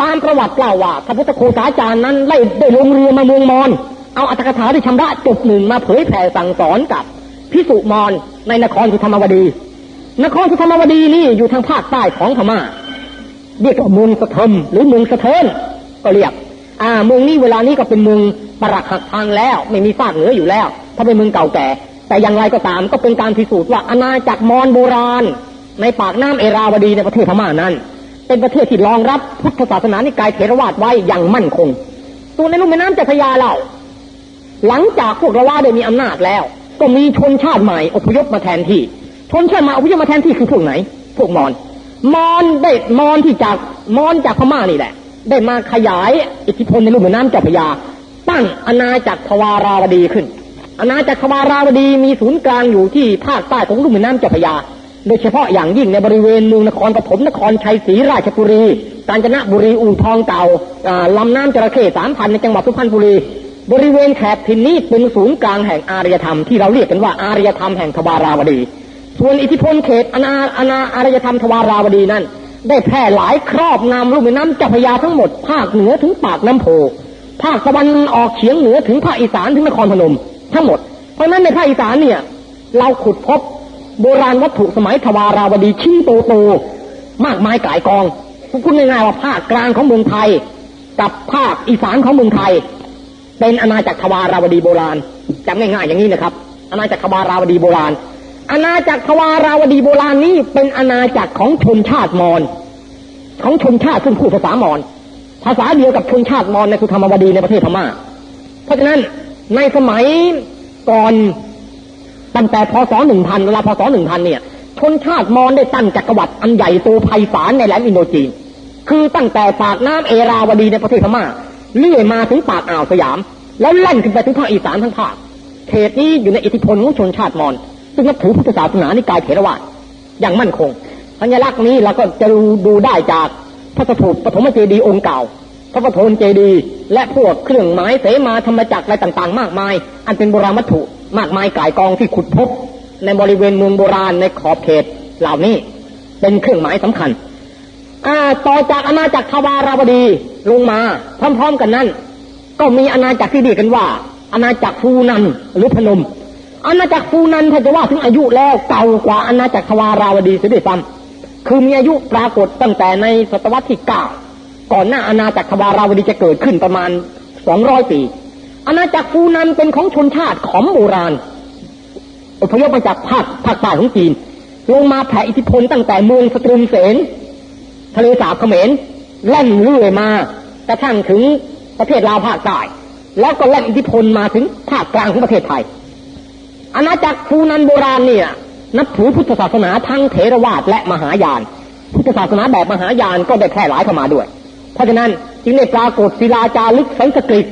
ตามประวัติกล่าวว่าพระพุทธโคสาจารย์นั้นได้ได้ลงเรือมาเมืองมอญเอาอัตถกถาที่ชำระจบหนึ่งมาเผยแผ่สั่งสอนกับพิสุมอญในนครสุธรรมวดี นครสุธรรมวดีนี่อยู่ทางภาคใต้ของพม่าเรียกว่าเมืองสะเทิมหรือเมืองสะเทินก็เรียก อ่าเมืองนี้เวลานี้ก็เป็นเมืองปรักหักพังแล้ว ไม่มีซากเหลืออยู่แล้ว ถ้าเป็นเมืองเก่าแก่ แต่อย่างไรก็ตามก็เป็นการพิสูจน์ว่าอาณาจักรมอญโบราณ ในปากน้ำเอราวดีในประเทศพม่านั้น เป็นประเทศที่รองรับพุทธศาสนานิกายเถรวาทไว้อย่างมั่นคง ส่วนในลุ่มแม่น้ำเจ้าพระยาเราหลังจากพวกเราว่าได้มีอำนาจแล้ว ก็มีชนชาติใหม่อพยพมาแทนที่ ชนชาติใหม่อพยพมาแทนที่คือพวกไหน พวกมอญมอญได้มอญที่จากมอญจากพม่านี่แหละ ได้มาขยายอิทธิพลในลุ่มแม่น้ำเจ้าพระยา ตั้งอาณาจักรทวาราวดีขึ้นอาณาจักรทวาราวดีมีศูนย์กลางอยู่ที่ภาคใต้ของลุ่มแม่น้ำเจ้าพระยา โดยเฉพาะอย่างยิ่งในบริเวณเมืองนครปฐมนครชัยศรีราชบุรี กาญจนบุรีอู่ทองเก่าลำน้ำจระเข้สามพันในจังหวัดสุพรรณบุรี บริเวณแถบทินนี้เป็นศูนย์กลางแห่งอารยธรรมที่เราเรียกกันว่าอารยธรรมแห่งทวาราวดี ส่วนอิทธิพลเขตอนาอนาอารยธรรมทวาราวดีนั้น ได้แพร่หลายครอบงำลูกแม่น้ำเจ้าพระยาทั้งหมด ภาคเหนือถึงปากน้ำโพภาคตะวันออกเฉียงเหนือถึงภาคอีสานถึงนครพนม ทั้งหมด เพราะนั้นในภาคอีสานเนี่ยเราขุดพบ โบราณวัตถุสมัยทวาราวดีชิ้นโตๆมากมายกายกองพูดง่ายๆว่าภาคกลางของเมืองไทย กับภาคอีสานของเมืองไทย เป็นอาณาจักรทวาราวดีโบราณจำง่ายๆอย่างนี้นะครับ อาณาจักรทวาราวดีโบราณ อาณาจักรทวาราวดีโบราณนี้เป็นอาณาจักรของชนชาติมอญของชนชาติซึ่งพูดภาษามอญภาษาเดียวกับชนชาติมอญในสุธรรมวดีในประเทศพม่า เพราะฉะนั้นในสมัยก่อน ตั้งแต่พศหนึ่งพันเวลาพศหนึ่งพันเนี่ย ชนชาติมอญได้ตั้งจักรวรรดิอันใหญ่โตไพศาลในแหลมอินโดจีน คือตั้งแต่ปากน้ำเอราวดีในประเทศพม่าเลื่อยมาถึงปากอ่าวสยาม แล้วแล่นขึ้นไปถึงภาคอีสานทั้งภาคเขตนี้อยู่ในอิทธิพลของชนชาติมอญซึ่งนับถือพุทธศาสนานิกายเถรวาทอย่างมั่นคงสัญลักษณ์นี้เราก็จะดูได้จากพระสถูปปฐมเจดีย์องค์เก่า พระปฐมเจดีย์และพวกเครื่องไม้เสมาธรรมจักรอะไรต่างๆ มากมาย อันเป็นโบราณวัตถุ มากมายกายกองที่ขุดพบ ในบริเวณเมืองโบราณในขอบเขตเหล่านี้ เป็นเครื่องหมายสำคัญต่อจากอาณาจักรทวาราวดีลงมา พร้อม ๆ กันนั้น ก็มีอาณาจักรที่เรียกกันว่า อาณาจักรฟูนันหรือพนม อาณาจักรฟูนันถ้าจะว่าถึงอายุแล้วเก่ากว่าอาณาจักรทวาราวดีเสียด้วยซ้ำคือมีอายุปรากฏตั้งแต่ในศตวรรษที่เก้าก่อนหน้าอาณาจักรทวาราวดีจะเกิดขึ้นประมาณสองร้อยปี อาณาจักรฟูนันเป็นของชนชาติขอมโบราณอพยพมาจากภาคภาคใต้ของจีน ลงมาแผ่อิทธิพลตั้งแต่เมืองสตรุมเสนทะเลสาบเขมรแล่นเรื่อยมากระทั่งถึงประเทศลาวภาคใต้แล้วก็แล่นอิทธิพลมาถึงภาคกลางของประเทศไทย อาณาจักรฟูนันโบราณเนี่ย นับถือพุทธศาสนาทั้งเถรวาทและมหายาน พุทธศาสนาแบบมหายานก็ได้แพร่หลายเข้ามาด้วย เพราะฉะนั้นจึงได้ปรากฏศิลาจารึกสันสกฤต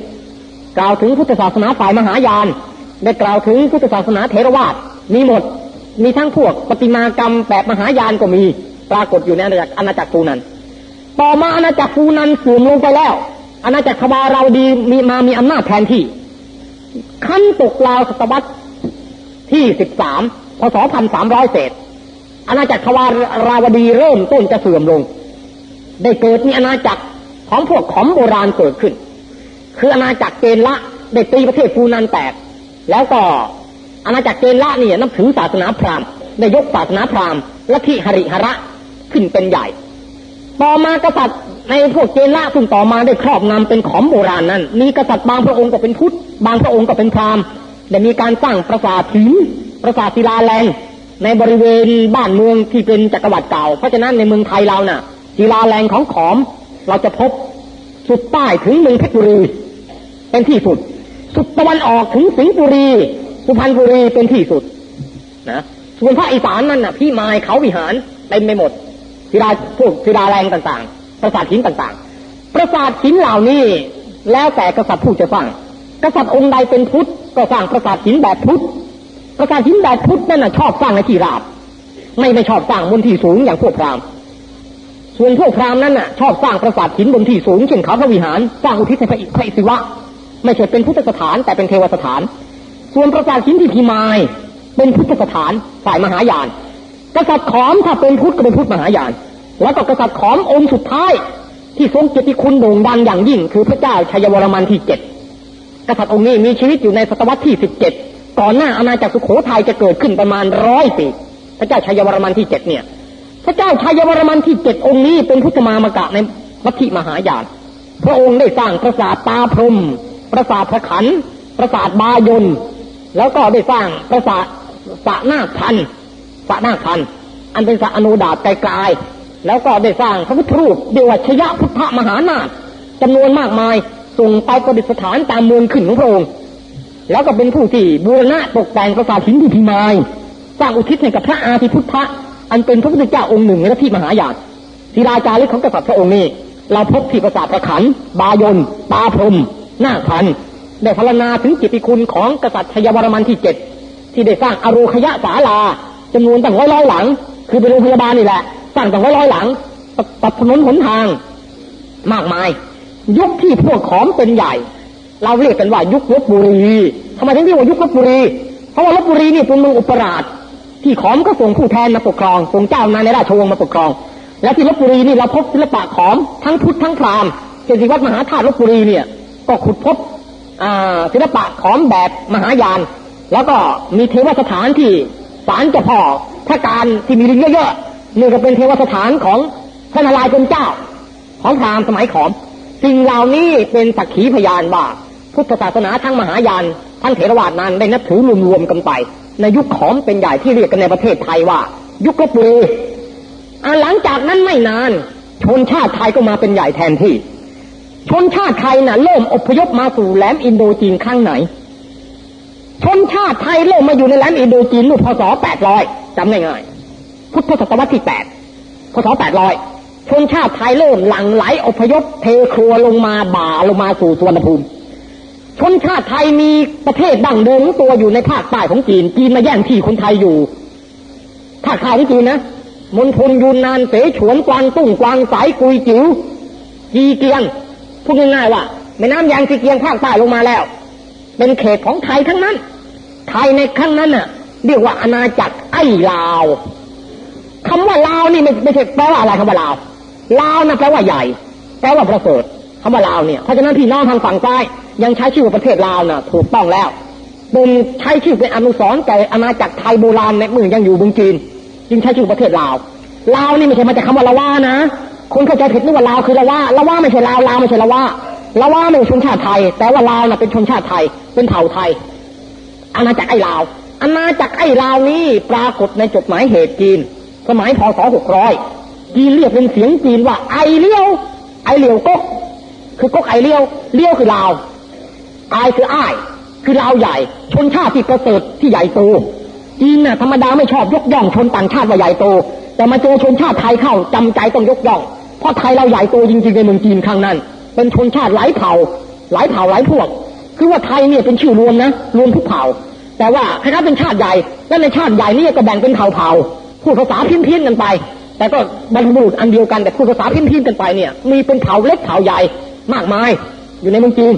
กล่าวถึงพุทธศาสนาฝ่ายมหายาน ได้กล่าวถึงพุทธศาสนาเถรวาทมีหมด มีทั้งพวกปฏิมากรรมแบบมหายานก็มี ปรากฏอยู่ในอาณาจักรอาณาจักรฟูนัน ต่อมาอาณาจักรฟูนันเสื่อมลงไปแล้ว อาณาจักรขบาเราดีมีมามีอำนาจแทนที่ ขั้นตกราวศตวรรษที่สิบสามพศพันสามร้อยเศษ อาณาจักรขวาราวดีเริ่มต้นจะเสื่อมลง ได้เกิดมีอาณาจักรของพวกขอมโบราณเกิดขึ้น คืออาณาจักรเกณละได้ตีประเทศฟูนันแตก แล้วก็อาณาจักรเกณละเนี่ยนับถือศาสนาพราหมณ์ได้ยกศาสนาพราหมณ์และที่หริหระขึ้นเป็นใหญ่ ต่อมากษัตริย์ในพวกเจนละซึ่งต่อมาได้ครอบงำเป็นขอมโบราณนั้น มีกษัตริย์บางพระองค์ก็เป็นพุทธบางพระองค์ก็เป็นพราหมณ์ได้มีการสร้างปราสาทหินปราสาทศิลาแรงในบริเวณบ้านเมืองที่เป็นจักรวรรดิเก่า เพราะฉะนั้นในเมืองไทยเราน่ะศิลาแรงของขอมเราจะพบ สุดใต้ถึงเมืองเพชรบุรี เป็นที่สุด สุดตะวันออกถึงสิงห์บุรี สุพรรณบุรีเป็นที่สุด นะส่วนภาคอีสานนั่นน่ะ พี่มายเขาวิหารเต็มไปหมดศิลาพวกศิลาแรงต่างๆ ปราสาทหินต่างๆ ปราสาทหินเหล่านี้แล้วแต่กษัตริย์ผู้จะสร้าง กษัตริย์องค์ใดเป็นพุทธก็สร้างปราสาทหินแบบพุทธปราสาทหินแบบพุทธนั่นน่ะชอบสร้างในที่ราบ ไม่ไม่ชอบสร้างบนที่สูงอย่างพวกพราหมณ์ ส่วนพวกพราหมณ์นั้นน่ะชอบสร้างปราสาทหินบนที่สูงเช่นเขาพระวิหารสร้างอุทิศให้พระพระศิวะ ไม่ใช่เป็นพุทธสถานแต่เป็นเทวสถาน ส่วนปราสาทหินที่พิมายเป็นพุทธสถานฝ่ายมหายาน กษัตริย์ขอมถ้าเป็นพุทธก็เป็นพุทธมหายาน แล้วก็กษัตริย์ขอมองค์สุดท้าย ที่ทรงเกียรติคุณโด่งดังอย่างยิ่ง คือพระเจ้าชัยวรมันที่เจ็ดกษัตริย์องค์นี้มีชีวิตอยู่ในศตวรรษที่สิบเจ็ดก่อนหน้าอาณาจักรสุโขทัยจะเกิดขึ้นประมาณร้อยปีพระเจ้าชัยวรมันที่เจ็ดเนี่ย พระเจ้าชัยวรมันที่เจ็ดองค์นี้เป็นพุทธมามกะในวัตถิมหายานพระองค์ได้สร้างปราสาทตาพรมปราสาทพระขันปราสาทบายนแล้วก็ได้สร้างปราสาทสะนาคันสะนาคันอันเป็นสะอนุดาตไกลๆแล้วก็ได้สร้างพระพุทธรูปเดียวชยะพุทธมหานาถจำนวนมากมายส่งไปประดิษฐานตามเมืองขึ้นของพระองค์แล้วก็เป็นผู้ที่บูรณะตกแต่งปราสาทหินที่พิมายสร้างอุทิศให้กับพระอาทิพุทธะ อันเป็นพระพุทธเจ้าองค์หนึ่งในที่มหายาตศิลาจารึกของกษัตริย์พระองค์นี้ เราพบที่ปราสาทประขัน บายนตาพรมหน้าพันได้พรรณนาถึงกิตติคุณของกษัตริย์ชยวรมันที่เจ็ดที่ได้สร้างอโรคยะศาลาจำนวนตั้งร้อยร้อยหลัง คือเป็นโรงพยาบาลนี่แหละ สร้างตั้งร้อยร้อยหลังตัดถนนหนทาง มากมาย ยุคที่พวกขอมเป็นใหญ่ เราเรียกกันว่ายุคลบบุรีทำไมถึงเรียกว่ายุคลบบุรี เพราะว่าลบบุรีนี่เป็นเมืองอุปราช ที่ขอมก็ส่งผู้แทนมาปกครองส่งเจ้านายในราชวงศ์มาปกครอง และที่ลบบุรีนี่เราพบศิลปะขอมทั้งพุทธทั้งพราหมณ์เช่นที่วัดมหาธาตุลบบุรีเนี่ย ก็ขุดพบศิลปะขอมแบบมหายาน แล้วก็มีเทวสถานที่ศาลเจ้าพ่อพระการที่มีลิงเยอะๆนี่ก็เป็นเทวสถานของพระนารายณ์เป็นเจ้า ของพราหมณ์สมัยขอมสิ่งเหล่านี้เป็นสักขีพยานว่าพุทธศาสนาทั้งมหายานทั้งเถรวาทนั้นได้นับถือรวมๆกันไป ในยุคขอมเป็นใหญ่ที่เรียกกันในประเทศไทยว่า ยุคลบบุรีหลังจากนั้นไม่นาน ชนชาติไทยก็มาเป็นใหญ่แทนที่ ชนชาติไทยน่ะเริ่มอพยพมาสู่แหลมอินโดจีนข้างไหน ชนชาติไทยเริ่มมาอยู่ในแหลมอินโดจีนรุ่นพศ 800จำง่ายๆพุทธศตวรรษที่ 8 พศ 800 ชนชาติไทยเริ่มหลั่งไหลอพยพเทครัวลงมาบ่าลงมาสู่สวนภูมิ ชนชาติไทยมีประเทศดั้งเดิมตัวอยู่ในภาคใต้ของจีน จีนมาแย่งที่คนไทยอยู่ภาคใต้ของจีนนะมณฑลยูนนานเสฉวนกวางตุ้งกวางสายกุยจิ๋วจีเกียงพูดง่ายๆว่าแม่น้ำยางจีเกียงภาคใต้ลงมาแล้ว เป็นเขตของไทยทั้งนั้น ไทยในครั้งนั้นน่ะ เรียกว่าอาณาจักรไอ้ลาวคำว่าลาวนี่ไม่ไม่ใช่แปลว่าอะไรคำว่าลาวลาวนะแปลว่าใหญ่ แปลว่าประเสริฐคำว่าลาวเนี่ยเพราะฉะนั้นพี่น้องทางฝั่งใต้ยังใช้ชื่อว่าประเทศลาวน่ะ ถูกต้องแล้วเป็นใช้ชื่อเป็นอนุสรณ์แก่อาณาจักรไทยโบราณในเมืองยังอยู่เมืองจีนจึงใช้ชื่อประเทศลาวลาวนี่ไม่ใช่มาจากคำว่าละว่านะคนเข้าใจผิดนึกว่าลาวคือละว่าละว่าไม่ใช่ลาวลาวไม่ใช่ละว่าละว่าไม่ใช่ชนชาติไทย แต่ว่าลาวน่ะเป็นชนชาติไทย เป็นเผ่าไทย อาณาจักรไอ้ลาวอาณาจักรไอ้ลาวนี้ปรากฏในจดหมายเหตุจีน สมัยพศหกร้อยจีนเรียกเป็นเสียงจีนว่าไอเลี้ยวไอเลียวก๊กคือก๊กไอเลี้ยวเลี้ยวคือลาว ไอคืออ้าย คือลาใหญ่ ชนชาติที่ประเสริฐที่ใหญ่โตจีนน่ะธรรมดาไม่ชอบยกย่องชนต่างชาติว่าใหญ่โต แต่มาเจอชนชาติไทยเข้าจำใจต้องยกย่อง เพราะไทยเราใหญ่โตจริงๆในเมืองจีนครั้งนั้น เป็นชนชาติหลายเผ่า หลายเผ่าหลายพวก คือว่าไทยเนี่ยเป็นชื่อรวมนะรวมทุกเผ่า แต่ว่าคณะเป็นชาติใหญ่และในชาติใหญ่นี่ก็แบ่งเป็นเผ่าเผ่าพูดภาษาเพี้ยนๆกันไป แต่ก็บรรลุอันเดียวกันแต่พูดภาษาเพี้ยนๆกันไปเนี่ย มีเป็นเผ่าเล็กเผ่าใหญ่มากมาย อยู่ในเมืองจีน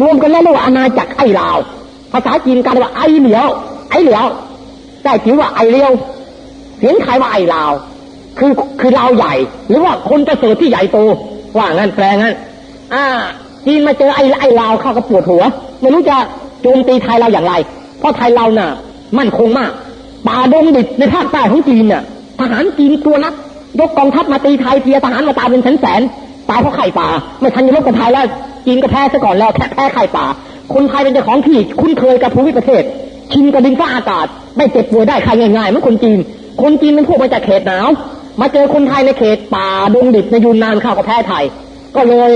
รวมกันแล้วเรียกว่าอาณาจักรไอ้ลาว ภาษาจีนกันว่าไอ้เหลียว ไอ้เหลียวได้จิ๋วว่าไอ้เลี้ยว เสียงใครว่าไอ้ลาว คือคือลาวใหญ่ หรือว่าคนประเสริฐที่ใหญ่โตว่างั้นแปลงั้น อ่า จีนมาเจอไอ้ไอ้ลาวเข้าก็ปวดหัว ไม่รู้จะโจมตีไทยเราอย่างไร เพราะไทยเราน่ะ มั่นคงมากป่าดงดิบในภาคใต้ของจีนน่ะ ทหารจีนตัวนักยกกองทัพมาตีไทยเทียทหารมาตายเป็นแสนแสนๆตายเพราะไข่ป่า ไม่ทันจะลบกับไทยแล้ว จีนก็แพ้ซะก่อนแล้วแค่แพ้ไข่ป่า คนไทยเป็นเจ้าของที่คุ้นเคยกับภูมิประเทศ ชินกับดินฟ้าอากาศ ไม่เจ็บป่วยได้ใครง่ายๆเมือนคนจีน คนจีนเป็นพวกมาจากเขตหนาว มาเจอคนไทยในเขตป่าดงดิบในยูนนานข้าวก็แพ้ไทย ก็เลย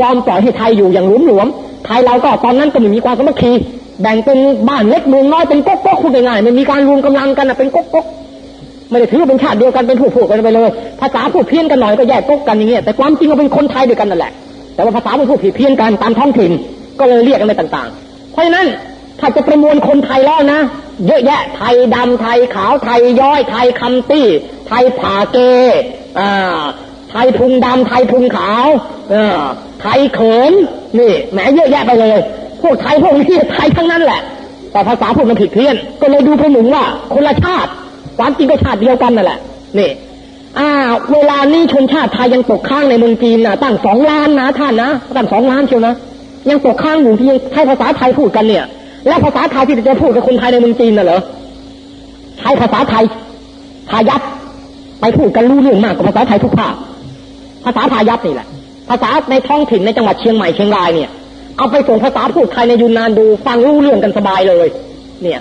ยอมปล่อยให้ไทยอยู่อย่างหลวมๆไทยเราก็ตอนนั้นก็ไม่มีความสมัคคีแบ่งเป็นบ้านเล็กเมืองน้อยเป็นก๊กๆพูดง่ายๆไม่มีการรวมกำลังกันเป็นก๊กๆไม่ได้ถือว่าเป็นชาติเดียวกันเป็นผู้ผูกกันไปเลย ภาษาพูดเพี้ยนกันหน่อยก็แยกก๊กกันอย่างเงี้ยแต่ความจริงเราเป็นคนไทยด้วยกันนั่นแหละ แต่ว่าภาษามันพูดผิดเพี้ยนกันตามท้องถิ่น ก็เลยเรียกกันไปต่างๆ เพราะฉะนั้นถ้าจะประมวลคนไทยแล้วนะ เยอะแยะไทยดำไทยขาวไทยย้อยไทยคำตี้ ไทยผาเกอ่าไทยพุงดำไทยพุงขาวเออไทยเขินนี่แหมเยอะแยะไปเลย พวกไทยพวกนี้ไทยทั้งนั้นแหละ แต่ภาษาพวกมันผิดเพี้ยน ก็เลยดูประหนึ่งว่าคนละชาติความจริงก็ชาติเดียวกันนั่นแหละนี่ อ่า เวลานี้ชนชาติไทยยังตกค้างในเมืองจีนนะตั้งสองล้านนะท่านนะตั้งสองล้านเชียวนะยังตกค้างอยู่ที่ยังใช้ภาษาไทยพูดกันเนี่ย และภาษาไทยที่จะพูดกับคนไทยในเมืองจีนน่ะเหรอใช้ภาษาไทยพายัพไปพูดกันรู้เรื่องมากกว่าภาษาไทยทุกภาคภาษาพายัพนี่แหละ ภาษาในท้องถิ่นในจังหวัดเชียงใหม่เชียงรายเนี่ย เอาไปส่งภาษาพูดไทยในยูนนานดู ฟังรู้เรื่องกันสบายเลย เนี่ย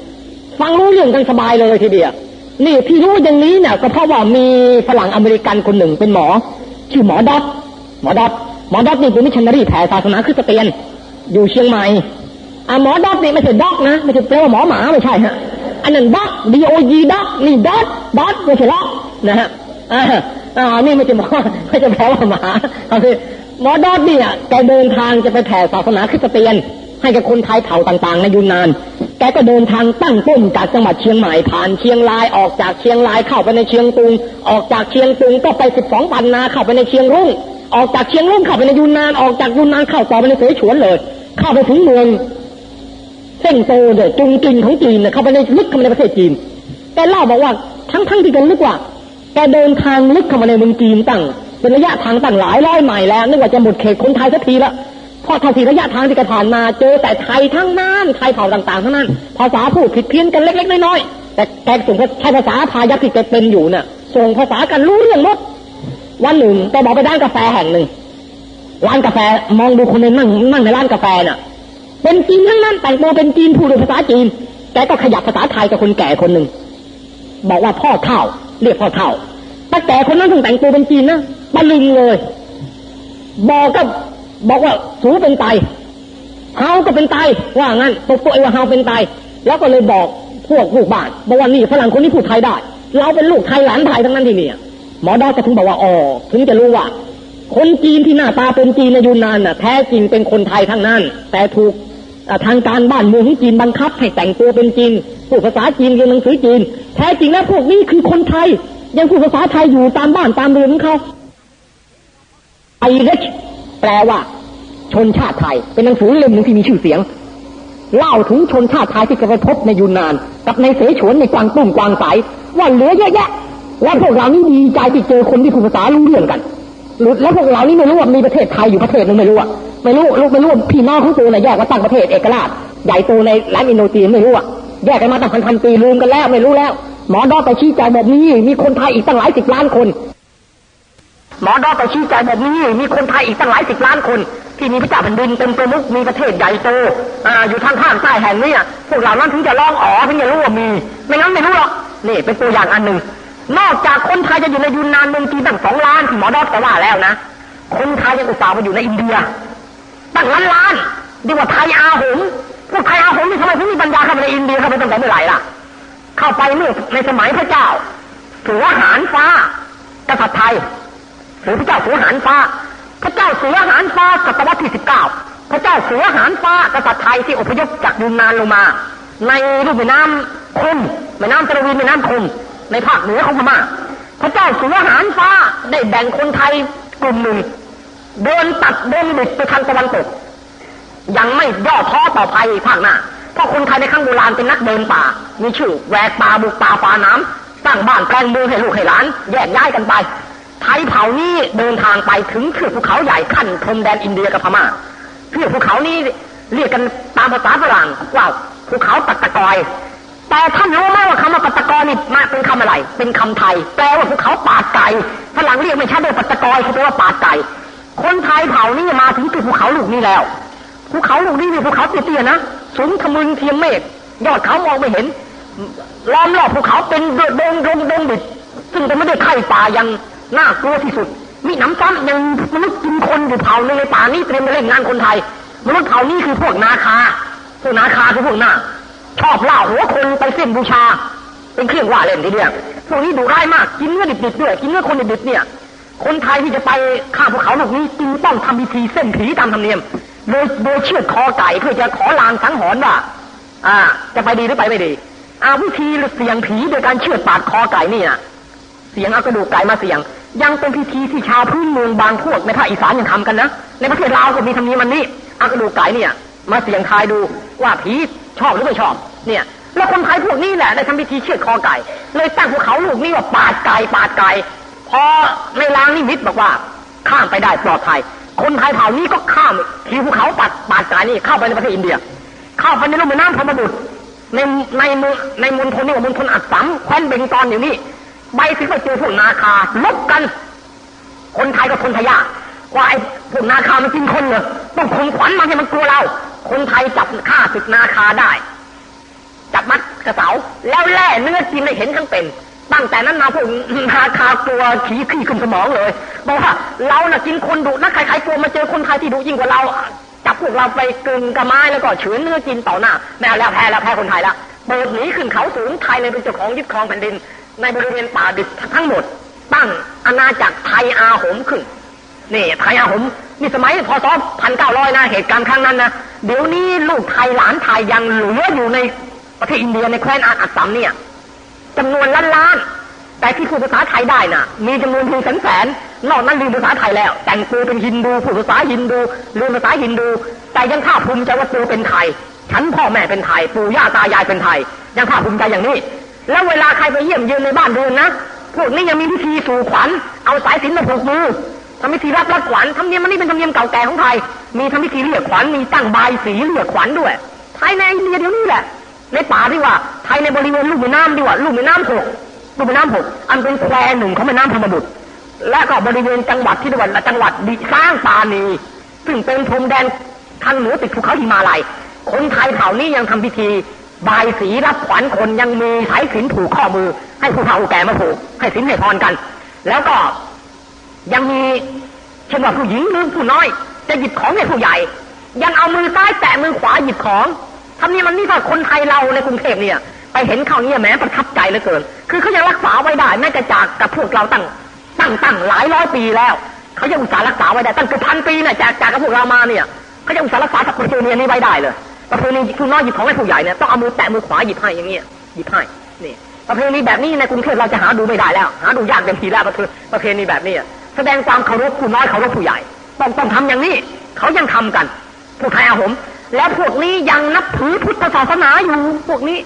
ฟังรู้เรื่องกันสบายเลยทีเดียว นี่ที่รู้อย่างนี้เนี่ยก็เพราะว่ามีฝรั่งอเมริกันคนหนึ่งเป็นหมอ ชื่อหมอดอทหมอดอทหมอดอทนี่เป็นมิชชันนารีแผ่ศาสนาคริสเตียน อยู่เชียงใหม่อะหมอดอทนี่ไม่ใช่ dog นะไม่ใช่แปลว่าหมอหมาไม่ใช่ฮะอันนั้นด็อกดีโอจีด็อกนี่ด็อทดอทไม่ใช่ล็อกนะฮะอ่าอ่านี่ไม่ใช่หมอไม่ใช่แปลว่าหมาเอาสิหมอดอทเนี่ยแกเดินทางจะไปแผ่ศาสนาคริสเตียน ให้กับคนไทยเผ่าต่างๆในยูนนาน แกก็เดินทางตั้งต้นจากจังหวัดเชียงใหม่ผ่านเชียงรายออกจากเชียงรายเข้าไปในเชียงตุง ออกจากเชียงตุงก็ไปสิบสองปันนาเข้าไปในเชียงรุ่ง ออกจากเชียงรุ่งเข้าไปในยูนนานออกจากยูนนานเข้าต่อไปในเสฉวนเลย เข้าไปถึงเมืองเส้นโตเนี่ยจุงกินของจีนเนี่ยเข้าไปในลึกเข้าไปในประเทศจีนแกเล่าบอกว่าทั้งทั้งที่แกลึกว่าแกเดินทางลึกเข้ามาในเมืองจีนตั้งเป็นระยะทางตั้งหลายร้อยไมล์แล้วนึกว่าจะหมดเขตคนไทยสักทีละ พราะเท่าที่ระยะทางที่แกผ่านมาเจอแต่ไทยทั้งนั้นไทยเผ่าต่างๆทั้งนั้น ภาษาพูดผิดเพี้ยนกันเล็กๆน้อยๆแต่แกส่งใช้ภาษาพายัพที่แกเป็นอยู่น่ะ ส่งภาษากันรู้เรื่องหมดวันหนึ่งแกบอกไปด้านกาแฟแห่งหนึ่งร้านกาแฟมองดูคนในนั่งนั่งในร้านกาแฟน่ะ เป็นจีนทั้งนั้นแต่งตัวเป็นจีนพูดภาษาจีนแกก็ขยับภาษาไทยกับคนแก่คนหนึ่งบอกว่าพ่อเท่า เรียกพ่อเท่าแต่แก่คนนั้นถึงแต่งตัวเป็นจีนนะตะลึงเลย บอกก็บ บอกว่าสูเป็นไตเฮาก็เป็นไตว่างั้นตัวตัวว่าเฮาเป็นไตแล้วก็เลยบอกพวกลูกบ้านบอกว่านี่ฝรั่งคนนี้พูดไทยได้ เราเป็นลูกไทยหลานไทยทั้งนั้นที่นี่หมอดอจะถึงบอกว่าอ๋อถึงจะรู้ว่า คนจีนที่หน้าตาเป็นจีนในยูนนานน่ะแท้จริงเป็นคนไทยทั้งนั้น แต่ถูกทางการบ้านเมืองของจีนบังคับให้แต่งตัวเป็นจีนพูดภาษาจีนเรียนหนังสือจีน แท้จริงแล้วพวกนี้คือคนไทย ยังพูดภาษาไทยอยู่ตามบ้านตามเรือนของเขาไอริช แปลว่า ชนชาติไทย เป็นหนังสือเล่มหนึ่งที่มีชื่อเสียง เล่าถึงชนชาติไทยที่จะไปพบในยูนนาน กับในเสฉวนในกวางตุ้งกวางใสว่าเหลือเยอะแยะ และพวกเรานี่ดีใจที่เจอคนที่พูดภาษารู้เรื่องกันแล้วพวกเรานี่ไม่รู้ว่ามีประเทศไทยอยู่ประเทศนึงไม่รู้อะไม่รู้ลูกไม่รู้พี่น้องของตัวเนี่ยแยกมาตั้งประเทศเอกราชใหญ่โตในแหลมอินโดจีนไม่รู้อะแยกกันมาตั้งพันพันปีลืมกันแล้วไม่รู้แล้ว หมอดอไปชี้แจงแบบนี้มีคนไทยอีกตั้งหลายสิบล้านคน หมอดอไปชี้แจงแบบนี้มีคนไทยอีกตั้งหลายสิบล้านคน ที่มีพระเจ้าแผ่นดินเป็นประมุขมีประเทศใหญ่โตออยู่ทางภาคใต้แห่งนี้พวกเหล่านั้นถึงจะร้องอ๋อถึงจะรู้ว่ามี ไม่งั้นไม่รู้หรอกนี่เป็นตัวอย่างอันหนึ่งนอกจากคนไทยจะอยู่ในยูนนานเมืองจีนตั้งสองล้านที่หมอดอแต่ว่าแล้วนะคนไทยยังอุตส่าห์มาอยู่ในอินเดียตั้งล้านล้านดีกว่าไทยอาหงพวกไทยอาหงนี่ทำไมถึงมีปัญญาเข้าไปในอินเดียเข้าไปตั้งแต่เมื่อไหร่ล่ะ เข้าไปเมื่อในสมัยพระเจ้าสือว่าหารฟ้ากษัตริย์ไทย หรือพระเจ้าสือหารฟ้า พระเจ้าสือหารฟ้าศตวรรษที่สิบเก้าพระเจ้าสือหารฟ้ากษัตริย์ไทยที่อพยพจากยูนนานลงมา ในรูปแม่น้ำคุมแม่น้ำตะวินแม่น้ำคุมในภาคเหนือของพม่าพระเจ้าสือหารฟ้าได้แบ่งคนไทยกลุ่มหนึ่งเดินตัดเดินบิดไปทางตะวันตกยังไม่ย่อท้อต่อไปภาคหน้าเพราะคนไทยในครั้งโบราณเป็นนักเดินป่า มีชื่อแหวกป่าบุกป่าฝ่าน้ำสร้างบ้านแปลงเมืองให้ลูกให้หลาน แยกย้ายกันไป ไทยเผ่านี้เดินทางไปถึงเทือกภูเขาใหญ่ขั้นพรมแดนอินเดียกับพม่าเทือกภูเขานี้เรียกกันตามภาษาฝรั่งว่าภูเขาปัตตะกอย แต่ท่านรู้ไหมว่าคำว่าปัตตะกอยนี่มาเป็นคำอะไร เป็นคำไทย แปลว่าภูเขาปาดไก่ฝรั่งเรียกไม่ใช่ด้วยปัตตะกอยเขาแปลว่าปาดไก่ คนไทยเผ่านี้มาถึงจุดภูเขาลูกนี้แล้วภูเขาลูกนี้นี่ภูเขาเตี้ยๆนะสูงทะมึนเทียมเมฆยอดเขามองไม่เห็นล้อมรอบภูเขาเป็นดงดงดงดงบิดซึ่งเป็นไม่ได้ไข่ป่ายัง น่ากลัวที่สุด มีน้ำซ้ำยังมนุษย์กินคนอยู่เผ่านึงในป่านี้เตรียมไปเล่นงานคนไทย มนุษย์เผ่านี้คือพวกนาคา พวกนาคาคือพวกหน้า ชอบล่าหัวคนไปเส้นบูชา เป็นเครื่องว่าเล่นทีเดียวพวกนี้ดุร้ายมาก กินเนื้อดิบๆด้วย กินเนื้อคนดิบๆเนี่ย คนไทยที่จะไปข้ามภูเขาลูกนี้จึงต้องทำพิธีเส้นผีตามธรรมเนียม โดยโดยเชือดคอไก่เพื่อจะขอลางสังหรณ์ว่า อ่า จะไปดีหรือไปไม่ดีอาวิธีเสียงผีโดยการเชือดปาดคอไก่นี่นะเสียงเอากระดูกไก่มาเสียง ยังเป็นพิธีที่ชาวพื้นเมืองบางพวกในภาคอีสานยังทำกันนะ ในประเทศลาวก็มีธรรมเนียมมันนี้เอากระดูกไก่เนี่ย มาเสียงทายดูว่าผีชอบหรือไม่ชอบ เนี่ยแล้วคนไทยพวกนี้แหละได้ทำพิธีเชือดคอไก่ เลยตั้งภูเขาลูกนี้ว่าปาดไก่ปาดไก่พอในลางนิมิตบอกว่า ข้ามไปได้ปลอดภัยคนไทยเผ่านี้ก็ข้ามทีภูเขาปาดปาดไก่นี่เข้าไปในประเทศอินเดีย เข้าไปในลุ่มแม่น้ำพรมบุตรในในในมณฑลนี่ว่ามณฑลอัดสำแคว้นเบงตอนอยู่นี่ ไปถึงไปเจอพวกนาคาลบกัน คนไทยก็ทนทยาว่าไอ้พวกนาคามันกินคนเหรอต้องคงขวัญมาให้มันกลัวเรา คนไทยจับฆ่าศึกนาคาได้ จับมัดกระเสาแล้วแล่เนื้อกินให้เห็นทั้งเป็น ตั้งแต่นั้นมาพวกนาคากลัวขี้ขี้ขึ้นสมองเลยบอกว่าเราน่ะกินคนดุนะใครๆกลัวมาเจอคนไทยที่ดุยิ่งกว่าเราจับพวกเราไปกึ่งกระไม้แล้วก็เฉือนเนื้อกินต่อหน้าแม่แล้วแพ้แล้วแพ้คนไทยละเปิดหนีขึ้นเขาสูงไทยเลยเป็นเจ้าของยึดครองแผ่นดิน ในบริเวณป่าดิบทั้งหมด ตั้งอาณาจักรไทยอาหมขึ้นนี่ไทยอาหมนี่สมัยพศพันเก้าร้อยนะเหตุการณ์ครั้งนั้นนะเดี๋ยวนี้ลูกไทยหลานไทยยังเหลืออยู่ในประเทศอินเดียในแคว้นอาอัสสัมเนี่ยจำนวนล้านล้านๆแต่ที่พูดภาษาไทยได้น่ะ มีจำนวนเพียงแสนแสนนอกนั้นลืมภาษาไทยแล้ว แต่งตัวเป็นฮินดูพูดภาษาฮินดูลืมภาษาฮินดู แต่ยังภาคภูมิใจว่าตัวเป็นไทย ฉันพ่อแม่เป็นไทย ปู่ย่าตายายเป็นไทย ยังภาคภูมิใจอย่างนี้ แล้วเวลาใครไปเยี่ยมเยือนในบ้านเรือนนะพวกนี้ยังมีพิธีสู่ขวัญ เอาสายสินมาผูกมือทำพิธีรับรับขวัญทำเนียมมันนี่เป็นธรรมเนียมเก่าแก่ของไทย มีทำพิธีเรียกขวัญ มีตั้งใบสีเรียกขวัญด้วย ไทยในอินเดียเดี๋ยวนี้แหละ ในป่าดีกว่า ไทยในบริเวณลูกแม่น้ำดีกว่าลูกแม่น้ำหกลูกแม่น้ำหกอันเป็นแควหนึ่งของแม่น้ำธรรมบุตร และก็บริเวณจังหวัดที่เรียกว่าจังหวัดดิสร้างปานี ซึ่งเป็นพรมแดนทางเหนือติดภูเขาหิมาลัย คนไทยเผ่านี้ยังทำพิธี บายสีรับขวัญคนยังมีสายสินผูกข้อมือ ให้ผู้เฒ่าผู้แก่มาผูก ให้สินให้พรกัน แล้วก็ยังมีเช่นว่าผู้หญิงหรือผู้น้อย จะหยิบของให้ผู้ใหญ่ ยังเอามือซ้ายแตะมือขวาหยิบของทำนี้มันนี่ถ้าคนไทยเราในกรุงเทพเนี่ย ไปเห็นเขาเนี่ยแม้ประทับใจเหลือเกิน คือเขายังรักษาไว้ได้แม้จะจากกับพวกเราตั้งตั้งตั้งหลายร้อยปีแล้วเขายังอุตส่าห์รักษาไว้ได้ตั้งเกือบพันปีเนี่ยจากจากกับพวกเรามาเนี่ยเขายังอุตส่าห์รักษาสักประเพณีนี้ไว้ได้เลย ประเพณีผู้น้อยหยิบของให้ผู้ใหญ่เนี่ยต้องเอามือแตะมือขวาหยิบให้อย่างเงี้ยหยิบให้นี่ประเพณีแบบนี้ในกรุงเทพเราจะหาดูไม่ได้แล้ว หาดูยากเต็มทีแล้วประเพประเพณีแบบนี้แสดงความเคารพผู้น้อยเคารพผู้ใหญ่ ต้องต้องทำอย่างนี้ เขายังทำกัน พวกไทยอาหมแล้วพวกนี้ยังนับถือพุทธศาสนาอยู่พวกนี้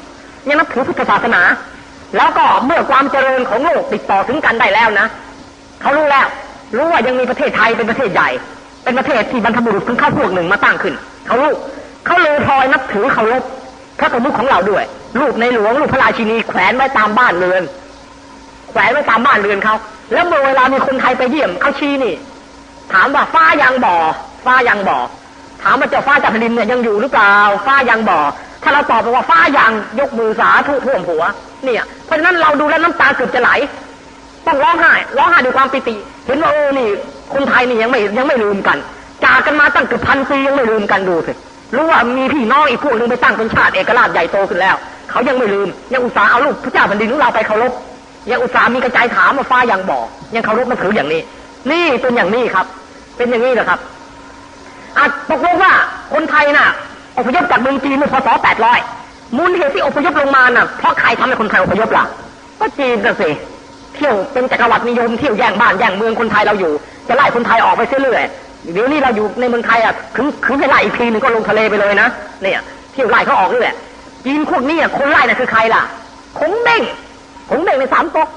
ยังนับถือพุทธศาสนา แล้วก็เมื่อความเจริญของโลกติดต่อถึงกันได้แล้วนะเขารู้แล้ว รู้ว่ายังมีประเทศไทยเป็นประเทศใหญ่ เป็นประเทศที่บรรพบุรุษของเขาพวกหนึ่งมาตั้งขึ้น เขารู้ เขาเลยพลอยนับถือเคารพพระประมุขของเราด้วย รูปในหลวงรูปพระราชินีแขวนไว้ตามบ้านเรือน แขวนไว้ตามบ้านเรือนเขาแล้วเมื่อเวลามีคนไทยไปเยี่ยมเขาชี้นี่ ถามว่าฟ้ายังบ่อ ฟ้ายังบ่อถามว่าเจ้าฟ้าจากแผ่นดินเนี่ยยังอยู่หรือเปล่า ฟ้ายังบ่อถ้าเราตอบไปว่าฟ้ายังยกมือสาธุท่วมหัว เนี่ย เพราะฉะนั้นเราดูแล้วน้ำตาเกือบจะไหล ต้องร้องไห้ร้องไห้ด้วยความปิติ เห็นว่าเออนี่ คนไทยนี่ยังไม่ยังไม่ลืมกัน จากกันมาตั้งเกือบพันปียังไม่ลืมกันดูสิ รู้ว่ามีพี่น้องอีกพวกหนึ่งไปตั้งเป็นชาติเอกราชใหญ่โตขึ้นแล้ว เขายังไม่ลืม ยังอุตส่าห์เอาลูกพระเจ้าแผ่นดินของเราไปเคารพยังอุตส่าห์มีกระจายถามมาฟ้ายังบอก ยังเคารพมาถืออย่างนี้ นี่เป็นอย่างนี้ครับ เป็นอย่างนี้แหละครับอาจตกลงว่าคนไทยน่ะอพยพจากเมืองจีนเมื่อพศ800มูลเหตุที่อพยพลงมาน่ะเพราะใครทำให้คนไทยอพยพล่ะก็จีนสิเที่ยวเป็นจักรวรรดินิยมเที่ยวแย่งบ้านแย่งเมืองคนไทยเราอยู่ จะไล่คนไทยออกไปเรื่อย เดี๋ยวนี้เราอยู่ในเมืองไทยอะถึงถึงจะไล่อีกทีนึงก็ลงทะเลไปเลยนะเนี่ยเที่ยวไล่เขาออกเรื่อยจีนพวกนี้คนไล่น่ะคือใครล่ะคงเด้งคงเด้งในสามก๊ก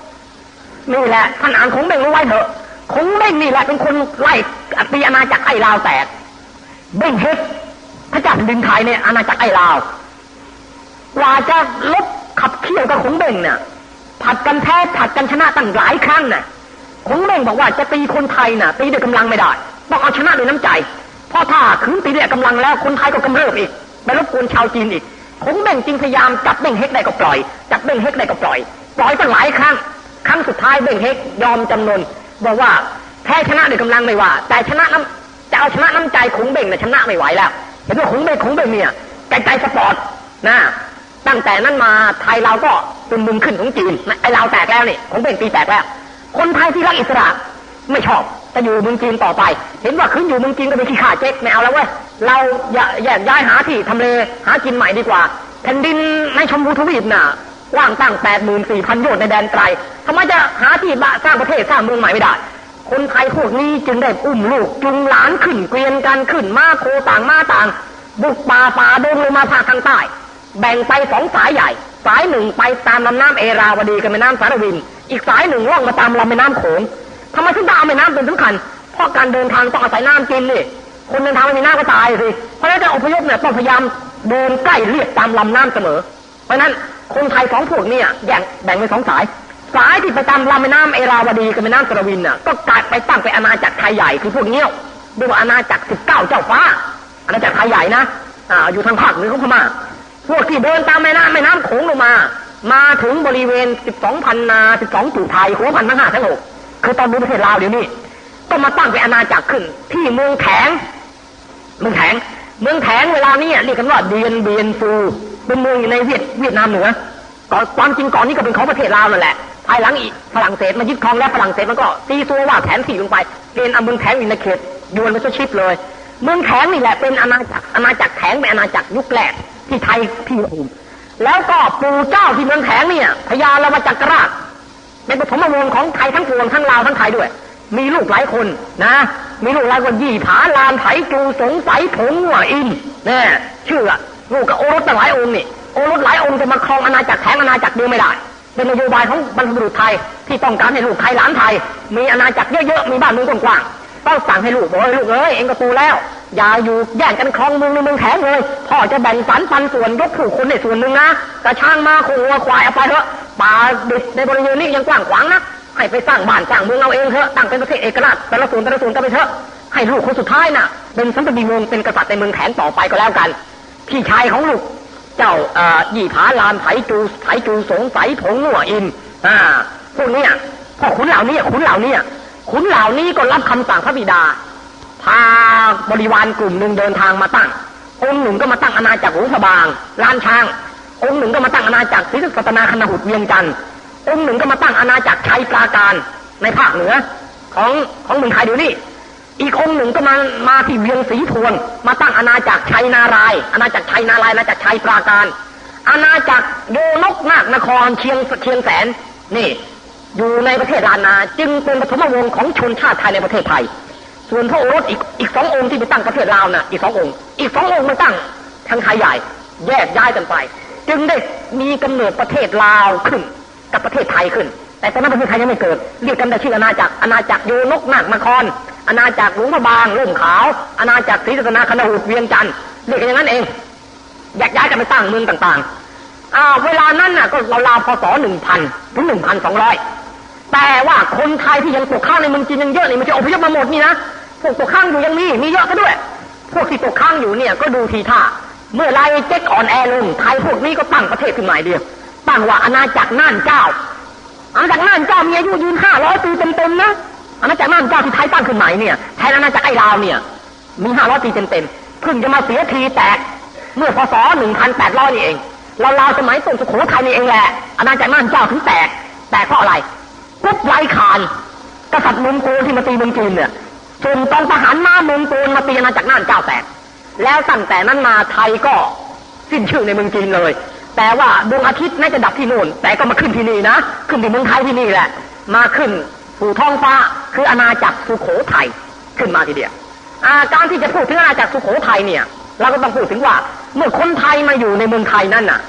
นี่แหละท่านอ่านคงเด้งรู้ไว้เถอะคงเด้งนี่แหละเป็นคนไล่อตีอาณาจักรไอ้ลาวแตกเด้งเฮ็ดพระเจ้าแผ่นดินไทยเนี่ยอาณาจักรไอ้ลาวกว่าจะลบขับเคี่ยวกับคงเด้งเนี่ยผัดกันแพ้ผัดกันชนะตั้งหลายครั้งน่ะคงเด้งบอกว่าจะตีคนไทยน่ะตีด้วยกำลังไม่ได้ ต้องเอาชนะด้วยน้ำใจ เพราะถ้าคืนตีด้วยกำลังแล้วคนไทยก็กำเริบอีกไปรบกวนชาวจีนอีกคงเด้งจริงพยายามจับเด้งเฮกได้ก็ปล่อยจับเด้งเฮกได้ก็ปล่อย ปล่อยตั้งหลายครั้งครั้งสุดท้ายเด้งเฮกยอมจำนนบอกว่าแพ้ชนะด้วยกำลังไม่ว่า แต่ชนะน้ำจะเอาชนะน้ำใจขงเบ่งนี่ชนะไม่ไหวแล้วเห็นว่าขงเบ่งขงเบ่งเนี่ยใจใจสปอร์ตนะตั้งแต่นั้นมาไทยเราก็เป็นมึงขึ้นของจีนไอเราแตกแล้วนี่ขงเบ่งตีแตกแล้ว คนไทยที่รักอิสระไม่ชอบ จะอยู่เมืองจีนต่อไป เห็นว่าขึ้นอยู่เมืองจีนก็เป็นขี้ข่าเจ๊กไม่เอาแล้วเว้ยเราอย่าแยกย้ายหาที่ทำเลหากินใหม่ดีกว่า แผ่นดินในชมพูทวีปน่ะว่างตั้งแปดหมื่นสี่พันโยชน์ในแดนไกลทำไมจะหาที่บ้าสร้างประเทศสร้างเมืองใหม่ไม่ได้ คนไทยพวกนี้จึงได้อุ้มลูก จุงหลานขึ้นเกวียนกันขึ้นมาโคต่างมาต่าง บุกป่าป่าดงลงมาภาคทางใต้ แบ่งไปสองสายใหญ่ สายหนึ่งไปตามลำน้ำเอราวดีกับแม่น้ำสารวิน อีกสายหนึ่งล่องมาตามลำแม่น้ำโขง ทำไมถึงต้องเอาแม่น้ำเป็นสำคัญ เพราะการเดินทางต้องอาศัยน้ำกินนี่คนเดินทางไม่มีน้ำก็ตายสิ เพราะฉะนั้นการอพยพเนี่ยต้องพยายามเดินใกล้เรียบตามลำน้ำเสมอ เพราะนั้นคนไทยสองพวกนี้แบ่งแบ่งเป็นสองสาย สายที่ไปตามลำแม่น้ำเอราวดีกับแม่น้ำสารวินน่ะก็กลายไปตั้งไปอาณาจักรไทยใหญ่คือพวกเงี้ยวเรียกว่าอาณาจักรสิบเก้าเจ้าฟ้า อาณาจักรไทยใหญ่นะอ่าอยู่ทางภาคเหนือของพม่าพวกที่เดินตามแม่น้ำแม่น้ำโขงลงมา มาถึงบริเวณสิบสองพันนาสิบสองจุดไทยหัวพันทั้งห้าทั้งหก คือตอนนี้ประเทศลาวเดี๋ยวนี้ก็มาตั้งเป็นอาณาจักรขึ้น ที่เมืองแขงเมืองแขงเมืองแขงเวลานี้เรียกกันว่าเดียนเบียนฟูเป็นเมืองอยู่ในเวียดเวียดนามเหนือก่อนความจริงก่อนนี้ก็เป็นของประเทศลาวนั่นแหละภายหลังอีกฝรั่งเศสมายึดครองแล้วฝรั่งเศสมันก็ตีตัวว่าแผนที่ลงไปเกณฑ์เอเมืองแขงอยู่ในเขตยวนไปซะชิปเลย เมืองแขงนี่แหละเป็นอาณาจักรอาณาจักรแขงเป็นอาณาจักรยุคแรกที่ไทยที่ภูมิแล้วก็ปู่เจ้าที่เมืองแขงเนี่ยพญาลวจักรราช เป็นปฐมวงศ์ของไทยทั้งปวงทั้งลาวทั้งไทยด้วย มีลูกหลายคนนะ มีลูกหลายคนยี่ผาลานไถจูสงสัยผงหัวอินเนี่ยชื่อลูกกับโอรสตั้งหลายองค์นี่โอรสหลายองค์จะมาครองอาณาจักรแขงอาณาจักรเดียวไม่ได้ เป็นนโยบายของบรรพบุรุษไทยที่ต้องการให้ลูกไทยหลานไทย มีอาณาจักรเยอะๆมีบ้านเมืองกว้างๆ ต้องสั่งให้ลูกบอกให้ลูกเอ้ยเองก็โตแล้ว อย่าอยู่แย่งกันครองเมืองในเมืองแขงเลยพ่อจะแบ่งสรรปันส่วนยกผู้คนในส่วนหนึ่งนะกระช่างมาโควัวควายเอาไปเถอะป่าดิบในบริเวณนี้ยังกว้างขวางนะให้ไปสร้างบ้านสร้างเมืองเอาเองเถอะตั้งเป็นประเทศเอกราชแต่ละส่วนแต่ละส่วนก็ไปเถอะให้ลูกคนสุดท้ายน่ะ เป็นสัมปติวงศ์เป็นกษัตริย์ในเมืองแขนต่อไปก็แล้วกัน พี่ชายของลูก เจ้ายี่ผาลานไถจูไถจูสงสัยผงหัวอินอ่าพวกนี้พ่อขุนเหล่านี้ขุนเหล่านี้ ขุนเหล่านี้ก็รับคำสั่งพระบิดา พาบริวารกลุ่มหนึ่งเดินทางมาตั้ง องค์หนึ่งก็มาตั้งอาณาจักรหลวงพบางลานช้าง องค์หนึ่งก็มาตั้งอาณาจักรศรีสัตนาคณหุดเวียงจันทร์องค์หนึ่งก็มาตั้งอาณาจักรชัยปราการในภาคเหนือของของเมืองไทยเดี๋ยวนี้อีกองค์หนึ่งก็มามาที่เวียงศรีทวน มาตั้งอาณาจักรชัยนาราย อาณาจักรชัยนารายอาณาจักรชัยปราการ อาณาจักรโยนกนาคนครเชียงเชียงแสนนี่ อยู่ในประเทศลานา จึงเป็นปฐมวงศ์ของชนชาติไทยในประเทศไทย ส่วนพระโอรสอีกอีกสององค์ที่ไปตั้งประเทศลาวน่ะอีกสององค์ อีกสององค์มาตั้งทางไทยใหญ่ แยกย้ายกันไป จึงได้มีกำเนิดประเทศลาวขึ้น กับประเทศไทยขึ้น แต่ตอนนั้นประเทศไทยยังไม่เกิดเรียกกันแต่ชื่ออาณาจักรอาณาจักรโยนกนาคนครอาณาจักรหลวงพระบางเริ่มขาวอาณาจักรศรีสัตนาคณหุดเวียงจันทร์เรียกอย่างนั้นเองแยกย้ายกันไปสร้งเมืองต่างๆอ่าเวลานั้นน่ะก็ราลาพศหนึ่งพันถึงหนึ่งพันสองร้อย แต่ว่าคนไทยที่ยังตกข้างในเมืองจีนยังเยอะนี่มันจะอพยพมาหมดนี่นะพวกตกข้างอยู่ยังมีมีเยอะก็ด้วย พวกที่ตกข้างอยู่เนี่ยก็ดูทีท่าเมื่อไรเจ๊กอ่อนแอลงไทยพวกนี้ก็ตั้งประเทศขึ้นใหม่เดียวตั้งว่าอาณาจักรน่านเจ้าอาณาจักรน่านเจ้ามีอายุยืนห้าร้อยปีเต็มๆนะอาณาจักรน่านเจ้าที่ไทยตั้งขึ้นใหม่เนี่ยแทนอาณาจักรไอ้ลาวเนี่ย มีห้าร้อยปีเต็มๆเพิ่งจะมาเสียทีแตกเมื่อพศหนึ่งพันแปดร้อยนี่เองเราลาวสมัยต้นสุโขทัยนี่เองแหละอาณาจักรน่านเจ้าถึงแตกแตกเพราะอะไร กุ๊บไร้คานกษัตริย์มองโกที่มาตีเมืองจีนเนี่ยส่งกองทหารมามองโกนมาตีอาณาจักรน่านเจ้าแตกแล้วตั้งแต่นั้นมาไทยก็สิ้นชื่อในเมืองจีนเลย แต่ว่าดวงอาทิตย์น่าจะดับที่โน่น แต่ก็มาขึ้นที่นี่นะ ขึ้นที่เมืองไทยที่นี่แหละ มาขึ้นสู่ท้องฟ้าคืออาณาจักรสุโขทัยขึ้นมาทีเดียวการที่จะพูดถึงอาณาจักรสุโขทัยเนี่ย เราก็ต้องพูดถึงว่า เมื่อคนไทยมาอยู่ในเมืองไทยนั่นน่ะ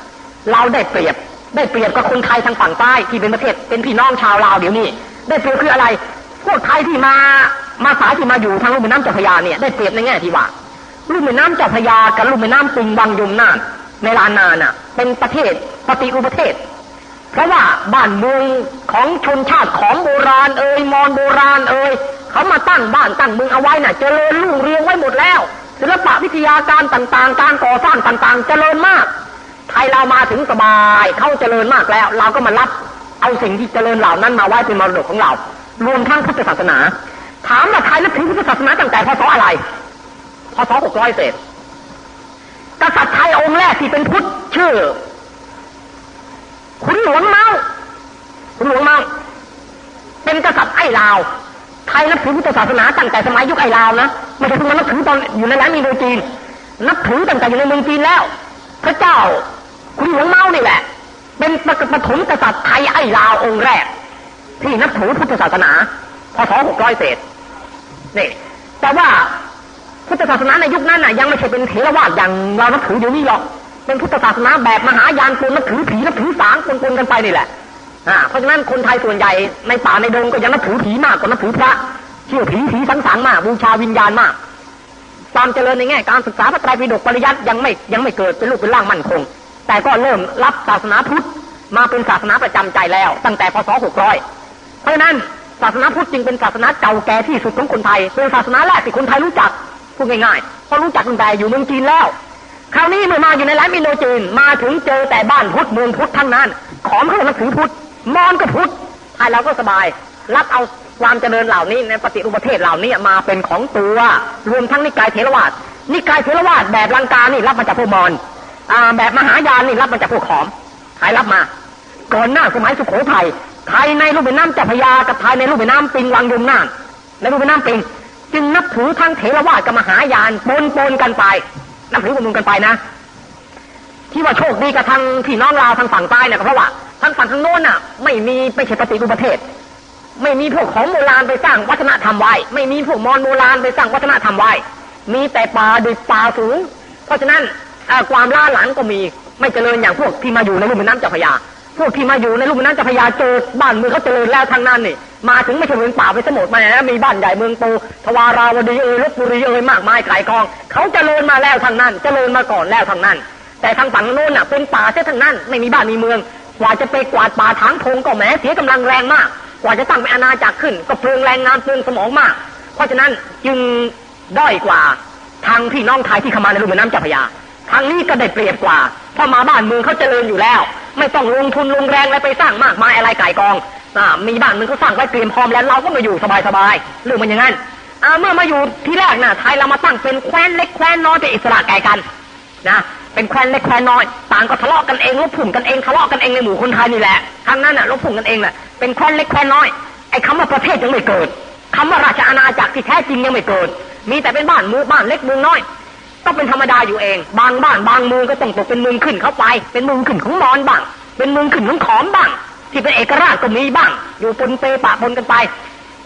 เราได้เปรียบ ได้เปรียบกับคนไทยทางฝั่งใต้ที่เป็นประเทศเป็นพี่น้องชาวลาวเดี๋ยวนี้ได้เปรียบคืออะไร พวกไทยที่มามาสายที่มาอยู่ทางลุ่มแม่น้ำเจ้าพยาเนี่ยได้เปรียบในแง่ที่ว่าลุ่มแม่น้ำเจ้าพยากับลุ่มแม่น้ำปิงวังยมน่านในลานนาน่ะ เป็นประเทศปฏิรูปประเทศ เพราะว่าบ้านเมืองของชนชาติของโบราณเอ่ยมอนโบราณเอ่ยเขามาตั้งบ้านตั้งเมืองเอาไว้น่ะ เจริญรุ่งเรืองไว้หมดแล้วศิลปะวิทยาการต่างๆ การก่อสร้างต่างๆ เจริญมาก ไทยเรามาถึงสบายเขาเจริญมากแล้ว เราก็มารับเอาสิ่งที่เจริญเหล่านั้นมาไว้เป็นมรดกของเรา รวมทั้งพุทธศาสนา ถามว่าไทยนับถือพุทธศาสนาตั้งแต่พศอะไรพศหกร้อยเศษกษัตริย์ไทยองค์แรกที่เป็นพุทธชื่อขุนหลวงเมาขุนหลวงเมาเป็นกษัตริย์ไอ้ลาว ไทยนับถือพุทธศาสนาตั้งแต่สมัยยุคไอ้ลาวนะไม่ใช่เพิ่งมานับถือตอนอยู่ในแหลมมีโดจีน นับถือตั้งแต่อยู่ในเมืองจีนแล้ว พระเจ้า ขุนหลวงเมานี่แหละ เป็นปฐมกษัตริย์ไทยไอ้ลาวองค์แรก ที่นับถือพุทธศาสนาพศหกร้อยเศษนี่แต่ว่าพุทธศาสนาในยุคนั้นน่ะยังไม่ใช่เป็นเทรวาสอย่างเรานับถือเดี๋ยวนี้หรอก เป็นพุทธศาสนาแบบมหายานปนนับถือผีนับถือสางปนๆกันไปนี่แหละอ่าเพราะฉะนั้นคนไทยส่วนใหญ่ในป่าในดงก็ยังนับถือผีมากกว่านับถือพระเชื่อผีผีสังสารมากบูชาวิญญาณมากความเจริญในแง่การศึกษาพระไตรปิฎกปริยัติยังไม่ยังไม่เกิดเป็นรูปเป็นร่างมั่นคง แต่ก็เริ่มรับศาสนาพุทธมาเป็นศาสนาประจำใจแล้ว ตั้งแต่พศ 600 เพราะนั้นศาสนาพุทธจึงเป็นศาสนาเก่าแก่ที่สุดของคนไทย เป็นศาสนาแรกที่คนไทยรู้จักพูดง่ายๆเพราะรู้จักตั้งแต่อยู่เมืองจีนแล้ว คราวนี้เมื่อมาอยู่ในแหลมอินโดจีนมาถึงเจอแต่บ้านพุทธเมืองพุทธทั้งนั้น ของเขานับถือพุทธมอนก็พุทธไทยเราก็สบาย รับเอาความเจริญเหล่านี้ในปฏิรูปประเทศเหล่านี้มาเป็นของตัวรวมทั้งนิกายเทรวาสนิกายเทรวาสแบบลังกานี่รับมาจากพวกมอน แบบมหายานนี่รับมาจากพวกขอมไทยรับมา ก่อนหน้าสมัยสุโขทัยไทยในรูปแม่น้ำเจ้าพยากับไทยในรูปแม่น้ำปิงวังยมน่านในรูปแม่น้ำปิงจึงนับถือทั้งเถรวาทกับมหายานปนปนกันไป นับถือกันกันไปนะ ที่ว่าโชคดีกับทางพี่น้องลาวทางฝั่งใต้เนี่ยเพราะว่าทางฝั่งทางโน้นน่ะ ไม่มีไม่ใช่ปฏิรูปประเทศ ไม่มีพวกของโบราณไปสร้างวัฒนธรรมไว้ ไม่มีพวกมอญโบราณไปสร้างวัฒนธรรมไว้ มีแต่ป่าดิบป่าสูง เพราะฉะนั้น ความล่าหลังก็มี ไม่เจริญอย่างพวกที่มาอยู่ในลุ่มแม่น้ำเจ้าพยา พวกที่มาอยู่ในลุ่มน้ำเจ้าพยาเจอบ้านเมืองเขาเจริญแล้วทางนั้นนี่ มาถึงไม่ใช่เมืองป่าไปสมุทรมาแล้วมีบ้านใหญ่เมืองโตทวาราวดีเอ่ยลบบุรีเอ่ยมากมายไก่กอง เขาเจริญมาแล้วทางนั้น เจริญมาก่อนแล้วทางนั้น แต่ทางฝั่งโน้นน่ะเป็นป่าเสียทางนั้น ไม่มีบ้านมีเมือง กว่าจะไปกวาดป่าถางพงก็แหมเสียกำลังแรงมาก กว่าจะตั้งเป็นอาณาจักรขึ้น ก็เปลืองแรงงานเปลืองสมองมาก เพราะฉะนั้นจึงด้อยกว่าทางพี่น้องไทยที่เข้ามาในลุ่มน้ำเจ้าพยา ทางนี้ก็ได้เปรียบกว่า เพราะมาบ้านเมืองเขาเจริญอยู่แล้ว ไม่ต้องลงทุนลงแรงอะไรไปสร้างมากมายอะไรไก่กองอมีบ้านเมันก็สร้างไว้เตรียมพร้อมแล้วเราก็มาอยู่สบายๆเรื่อมันอย่างนั้นเมื่อมาอยู่ที่แรกน่ะไทยเรามาตั้งเป็นแคว้นเล็กแคว้นน้อยเป็นอิสระแก่กันนะเป็นแคว้นเล็กแคว้นน้อยต่างก็ทะเลาะกันเองลบผุ่มกันเองทะเลาะกันเองในหมู่คนไทยนี่แหละครั้งนั้นน่ะลบผุ่มกันเองแหละเป็นแคว้นเล็กแคว้นน้อยไอ้คำว่าประเทศยังไม่เกิดคำว่าราชอาณาจักรที่แท้จริงยังไม่เกิด มีแต่เป็นบ้านมูบ้านเล็กเมืองน้อย ก็เป็นธรรมดาอยู่เอง บางบ้านบางเมืองก็ต้องตกเป็นเมืองขึ้นเข้าไป เป็นเมืองขึ้นของมอนบ้าง เป็นเมืองขึ้นของขอมบ้าง ที่เป็นเอกราชก็มีบ้าง อยู่ปนเปปะปนกันไป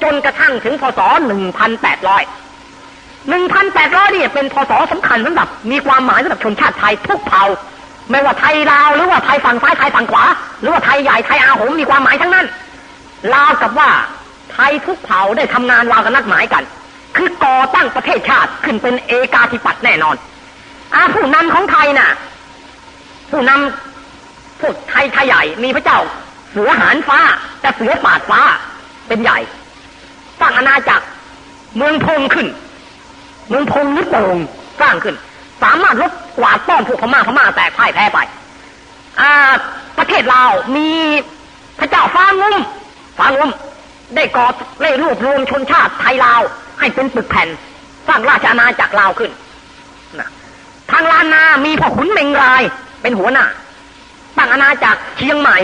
จนกระทั่งถึงพศหนึ่งพันแปดร้อยหนึ่งพันแปดร้อยนี่เป็นพศสำคัญสำหรับมีความหมายสำหรับชนชาติไทยทุกเผ่า ไม่ว่าไทยลาวหรือว่าไทยฝั่งซ้ายไทยฝั่งขวา หรือว่าไทยใหญ่ไทยอาหงมีความหมายทั้งนั้น ลาวกับว่าไทยทุกเผ่าได้ทำงานลาวกันนักหมายกัน คือก่อตั้งประเทศชาติขึ้นเป็นเอกาธิปัตย์แน่นอนอาผู้นำของไทยน่ะ ผู้นำพวกไทยไทยใหญ่มีพระเจ้า เสือหานฟ้าแต่เสือปาดฟ้าเป็นใหญ่สร้างอาณาจักรเมืองพงขึ้น เมืองพงนิโป่งสร้างขึ้น สามารถลดกวาดป้อมพวกพม่าพม่าแตกพ่ายแพ้ไป อ่า ประเทศลาวมีพระเจ้าฟ้างุ้มฟ้างุ้มได้ก่อได้รวบรวมชนชาติไทยลาว ให้เป็นปึกแผ่นสร้างราชอาณาจักรลาวขึ้นนะทางลานนามีพ่อขุนเมงราย เป็นหัวหน้าตั้งอาณาจักรเชียงใหม่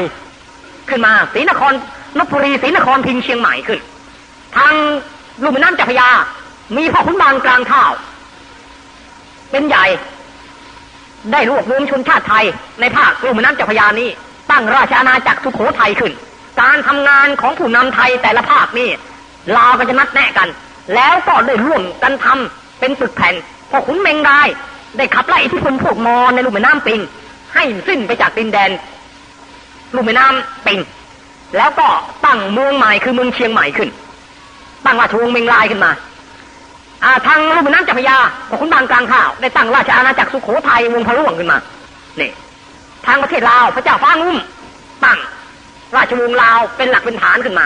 ขึ้นมาศรีนครนพบุรีศรีนครพิงเชียงใหม่ขึ้น ทางลุ่มน้ำเจ้าพรยา มีพ่อขุนบางกลางข้าเป็นใหญ่ ได้รวบรวมชนชาติไทยในภาคลุ่มน้ำเจ้าพรยานี้ ตั้งราชอาณาจักรสุโขทัยขึ้น การทำงานของผู้นำไทยแต่ละภาคนี่ลาวก็จะนัดแนะกัน แล้วก็ได้ร่วมกันทำเป็นตึกแผ่นพอขุนเมงได้ได้ขับไล่อิทธิพลพวกมอในลุ่มแม่น้ำปิง ให้สิ้นไปจากดินแดนลุ่มแม่น้ำปิง แล้วก็ตั้งเมืองใหม่คือเมืองเชียงใหม่ขึ้นตั้งราชวงศ์เมงรายขึ้นมาอ่าทางลุ่มแม่น้ำเจ้าพระยาพอขุนบางกลางข้าวได้ตั้งราชอาณาจักรสุโขทัยวงพระร่วงขึ้นมานี่ทางประเทศลาวพระเจ้าฟ้างุ้มตั้งราชวงศ์ลาวเป็นหลักเป็นฐานขึ้นมา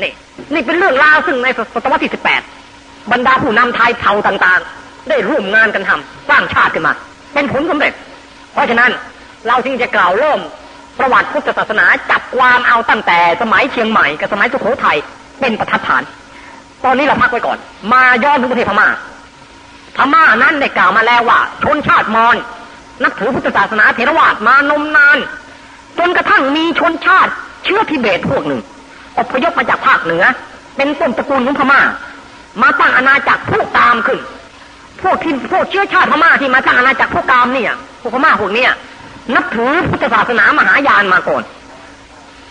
นี่นี่เป็นเรื่องราวซึ่งในศตวรรษที่สิบแปดบรรดาผู้นำไทยเผ่าต่างๆ ได้ร่วมงานกันทำสร้างชาติขึ้นมา เป็นผลสำเร็จ เพราะฉะนั้นเราจึงจะกล่าวเริ่มประวัติพุทธศาสนาจับความเอาตั้งแต่สมัยเชียงใหม่กับสมัยสุโขทัยเป็นประทัดฐาน ตอนนี้เราพักไว้ก่อน มาย้อนถึงประเทศพม่า พม่านั้นได้กล่าวมาแล้วว่า ชนชาติมอญนับถือพุทธศาสนาเทรวาสมานมนาน จนกระทั่งมีชนชาติเชื้อทิเบตพวกหนึ่ง อพยพมาจากภาคเหนือ เป็นต้นตระกูลของพม่า มาตั้งอาณาจักรพวกตามขึ้น พวกที่พวกเชื้อชาติพม่าที่มาตั้งอาณาจักรพวกกามเนี่ยพวกพม่าพวกเนี้ยนับถือพุทธศาสนามหายานมาก่อน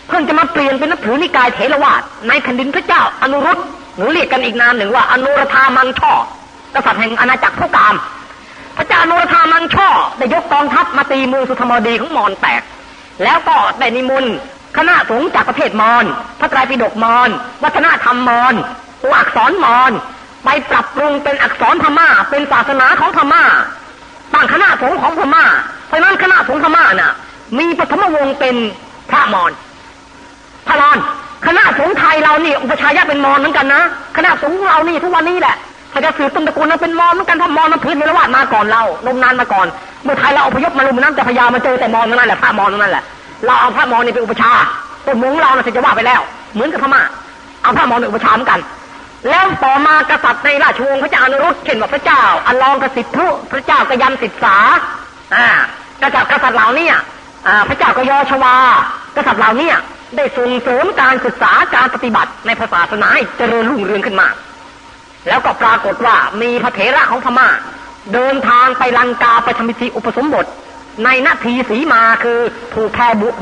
เพิ่งจะมาเปลี่ยนเป็นนับถือนิกายเถรวาทในแผ่นดินพระเจ้าอนุรุตหรือเรียกกันอีกนามหนึ่งว่าอนุรธามังช่อกษัตริย์แห่งอาณาจักรพวกกาม พระเจ้าอนุรธามังช่อได้ยกกองทัพมาตีเมืองสุธรรมดีของมอญแตกแล้วก็ได้นิมนต์ คณะสงฆ์จากประเทศมอญพระไตรปิฎกมอญวัฒนธรรมมอญตัวอักษรมอญไปปรับปรุงเป็นอักษรพม่า เป็นศาสนาของพม่าตั้งคณะสงฆ์ของพม่า เพราะนั้นคณะสงฆ์พม่าน่ะ มีปฐมวงศ์เป็นพระมอญพระมอญคณะสงฆ์ไทยเรานี่อุปชายยะเป็นมอญเหมือนกันนะคณะสงฆ์เรานี่ทุกวันนี้แหละถ้าจะสืบต้นตระกูลนั้นเป็นมอญเหมือนกันเพราะมอญมันพื้นเมรวาดมาก่อนเรานมนานมาก่อน เมื่อไทยเราอพยพมาลุมน้ำเจ้าพระยามาเจอแต่มอญนั่นแหละพระมอญนั่นแหละ เราเอาพระมอญนี่เป็นอุปชาต้นมงเราน่ะจะว่าไปแล้ว เหมือนกับพม่าเอาพระมอญเป็นอุปชาเหมือนกัน แล้วต่อมากษัตริย์ในราชวงศ์พระเจ้าอนุรุตเช่นว่าพระเจ้าอลองกสิทธุพระเจ้ากยันติสาอ่ากษัตริย์กษัตริย์เหล่านี้อ่าพระเจ้ากยอชวา กษัตริย์เหล่านี้ได้ส่งเสริมการศึกษาการปฏิบัติในศาสนาเจริญรุ่งเรืองขึ้นมา แล้วก็ปรากฏว่ามีพระเถระของพม่า เดินทางไปลังกาไปทำพิธีอุปสมบท ในนาทีสีมาคือถูกแพรโบส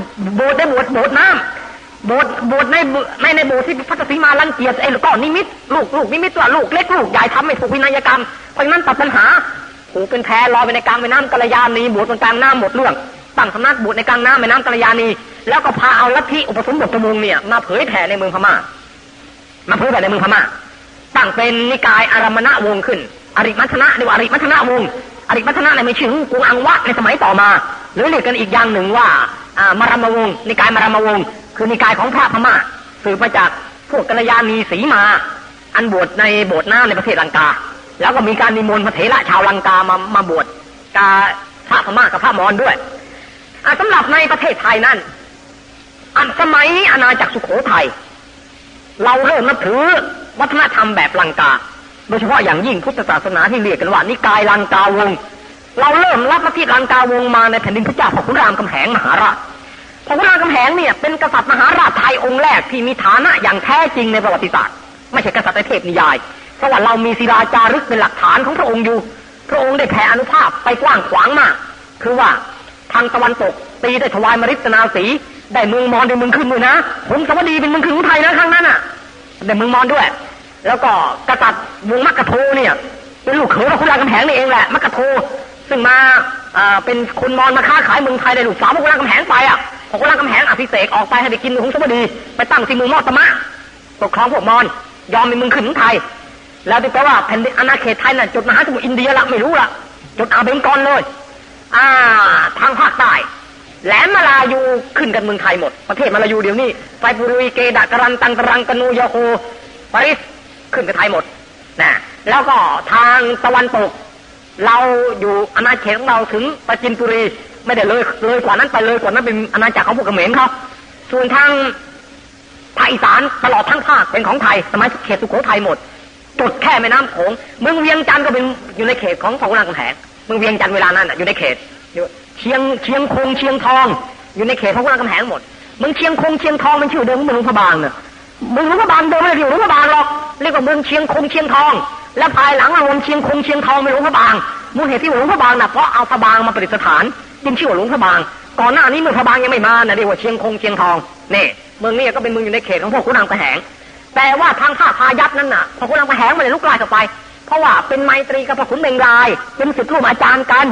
ถ์ได้บวชโบสถ์น้ำโบสถ์โบสถ์ในในในโบสถ์ที่พระศรีมาลังเกียจไอ้ก็นิมิตลูกลูกนิมิตว่าลูกเล็กลูกใหญ่ทำไม่ถูกวินัยกรรมเพราะนั้นตัดปัญหาถูกเป็นแพรลอยไปในกลางแม่น้ำกัลยาณีโบสถ์ตรงกลางน้ำหมดเรื่องตั้งสำนักบสถ์ในกลางน้ำแม่น้ำกัลยาณี แล้วก็พาเอาลัทธิอุปสมบทจมูงเนี่ยมาเผยแผ่ในเมืองพม่า มาเผยแผ่ในเมืองพม่าตั้งเป็นนิกายอารมณะวงศ์ขึ้น อริมัชนะเรียกว่าอริมัชนะวง ศ์อริมัชนะในไม่ชื่อกรุงอังวะในสมัยต่อมา หรือเรียกกันอีกอย่างหนึ่งว่าอ่ามารามวงศ์นิกายมารามวงศ์คือนิกายของพระพม่าสืบมาจากพวกกัลยาณีสีมา อันบวชในโบสถ์น้ำในประเทศลังกา แล้วก็มีการนิมนต์พระเถระชาวลังกามามาบวชกาพระพม่ากับพระมอญด้วยสำหรับในประเทศไทยนั้นอันสมัยอาณาจักรสุโขทัยเราเริ่มนับถือวัฒนธรรมแบบลังกา โดยเฉพาะอย่างยิ่งพุทธศาสนาที่เรียกกันว่านิกายลังกาวง เราเริ่มรับลัทธิลังกาวงมาในแผ่นดินพระเจ้าพระคุณรามคำแหงมหาราชพระคุณรามคำแหงเนี่ยเป็นกษัตริย์มหาราชไทยองค์แรกที่มีฐานะอย่างแท้จริงในประวัติศาสตร์ ไม่ใช่กษัตริย์ในเทพนิยายเพราะว่าเรามีศิลาจารึกเป็นหลักฐานของพระองค์อยู่ พระองค์ได้แผ่อนุภาพไปกว้างขวางมาก คือว่าทางตะวันตกตีได้ถวายมริตนาสีได้เมืองมอญเป็นเมืองขึ้นด้วยนะผมสวัสดีเป็นเมืองขึ้นของไทยนะครั้งนั้นอะได้เมืองมอญด้วย แล้วก็กษัตริย์วงมักกะโทเนี่ยเป็นลูกเขยของคุณรามคำแหงนี่เองแหละมักกะโทซึ่งมาเป็นคนมอญมาค้าขายเมืองไทยได้ลูกสาวของคุณรามคำแหงไปอะพองคุณรามคำแหงอภิเษกออกไปให้ไปกินของสวัสดีไปตั้งที่เมืองมอตมะปกครองพวกมอญยอมเป็นเมืองขึ้นของไทย แล้วที่แปลว่าแผ่นดินอาณาเขตไทยน่ะจดมหาสมุทรอินเดียละไม่รู้ละจดอาเบงกอนเลย อ่า ทางภาคใต้แหลมมาลายูขึ้นกันเมืองไทยหมด ประเทศมาลายูเดี๋ยวนี้ไฟปุรุยเกดะกรันตังตรังกนูยโฮปาริส ขึ้นกันไทยหมดนะแล้วก็ทางตะวันตก เราอยู่อาณาเขตของเราถึงปราจินบุรี ไม่ได้เลยเลยกว่านั้นไปเลยกว่านั้นเป็นอาณาจักรของพวกเขมรเขาส่วนทางภาคอีสานตลอดทั้งภาคเป็นของไทยสมัยเขตสุโขทัยหมดจุดแค่แม่น้ำโขงเมืองเวียงจันทร์ก็เป็นอยู่ในเขตของพระกุลากำแหงเมืองเวียงจันทร์เวลานั้นอยู่ในเขตอยู่เชียงเชียงคงเชียงทอง อยู่ในเขตพระกุลากำแหงหมดเมืองเชียงคงเชียงทองมันชื่อเดิมของเมืองหลวงพระบางเนี่ย มืองหลวงพระบางเดิมไม่ได้อยู่หลวงพระบางหรอกเรียกว่าเมืองเชียงคงเชียงทอง และภายหลังรวมเชียงคงเชียงทองเป็นหลวงพระบางมูลเหตุที่หลวงพระบางน่ะเพราะเอาพระบางมาประดิษฐานจึงชื่อว่าหลวงพระบางก่อนหน้านี้เมืองพระบางยังไม่มานะเรียกว่าเชียงคงเชียงทองนี่เมืองนี้ก็เป็นเมืองอยู่ในเขตของพวกขุนนางกระแหงแต่ว่าทางภาคพายัพนั้นน่ะพอขุนนางกระแหงไม่ได้ลุกลายเข้าไป เพราะว่าเป็นไมตรีกับพระขุนเบงราย เป็นศิษย์ร่วมอาจารย์กัน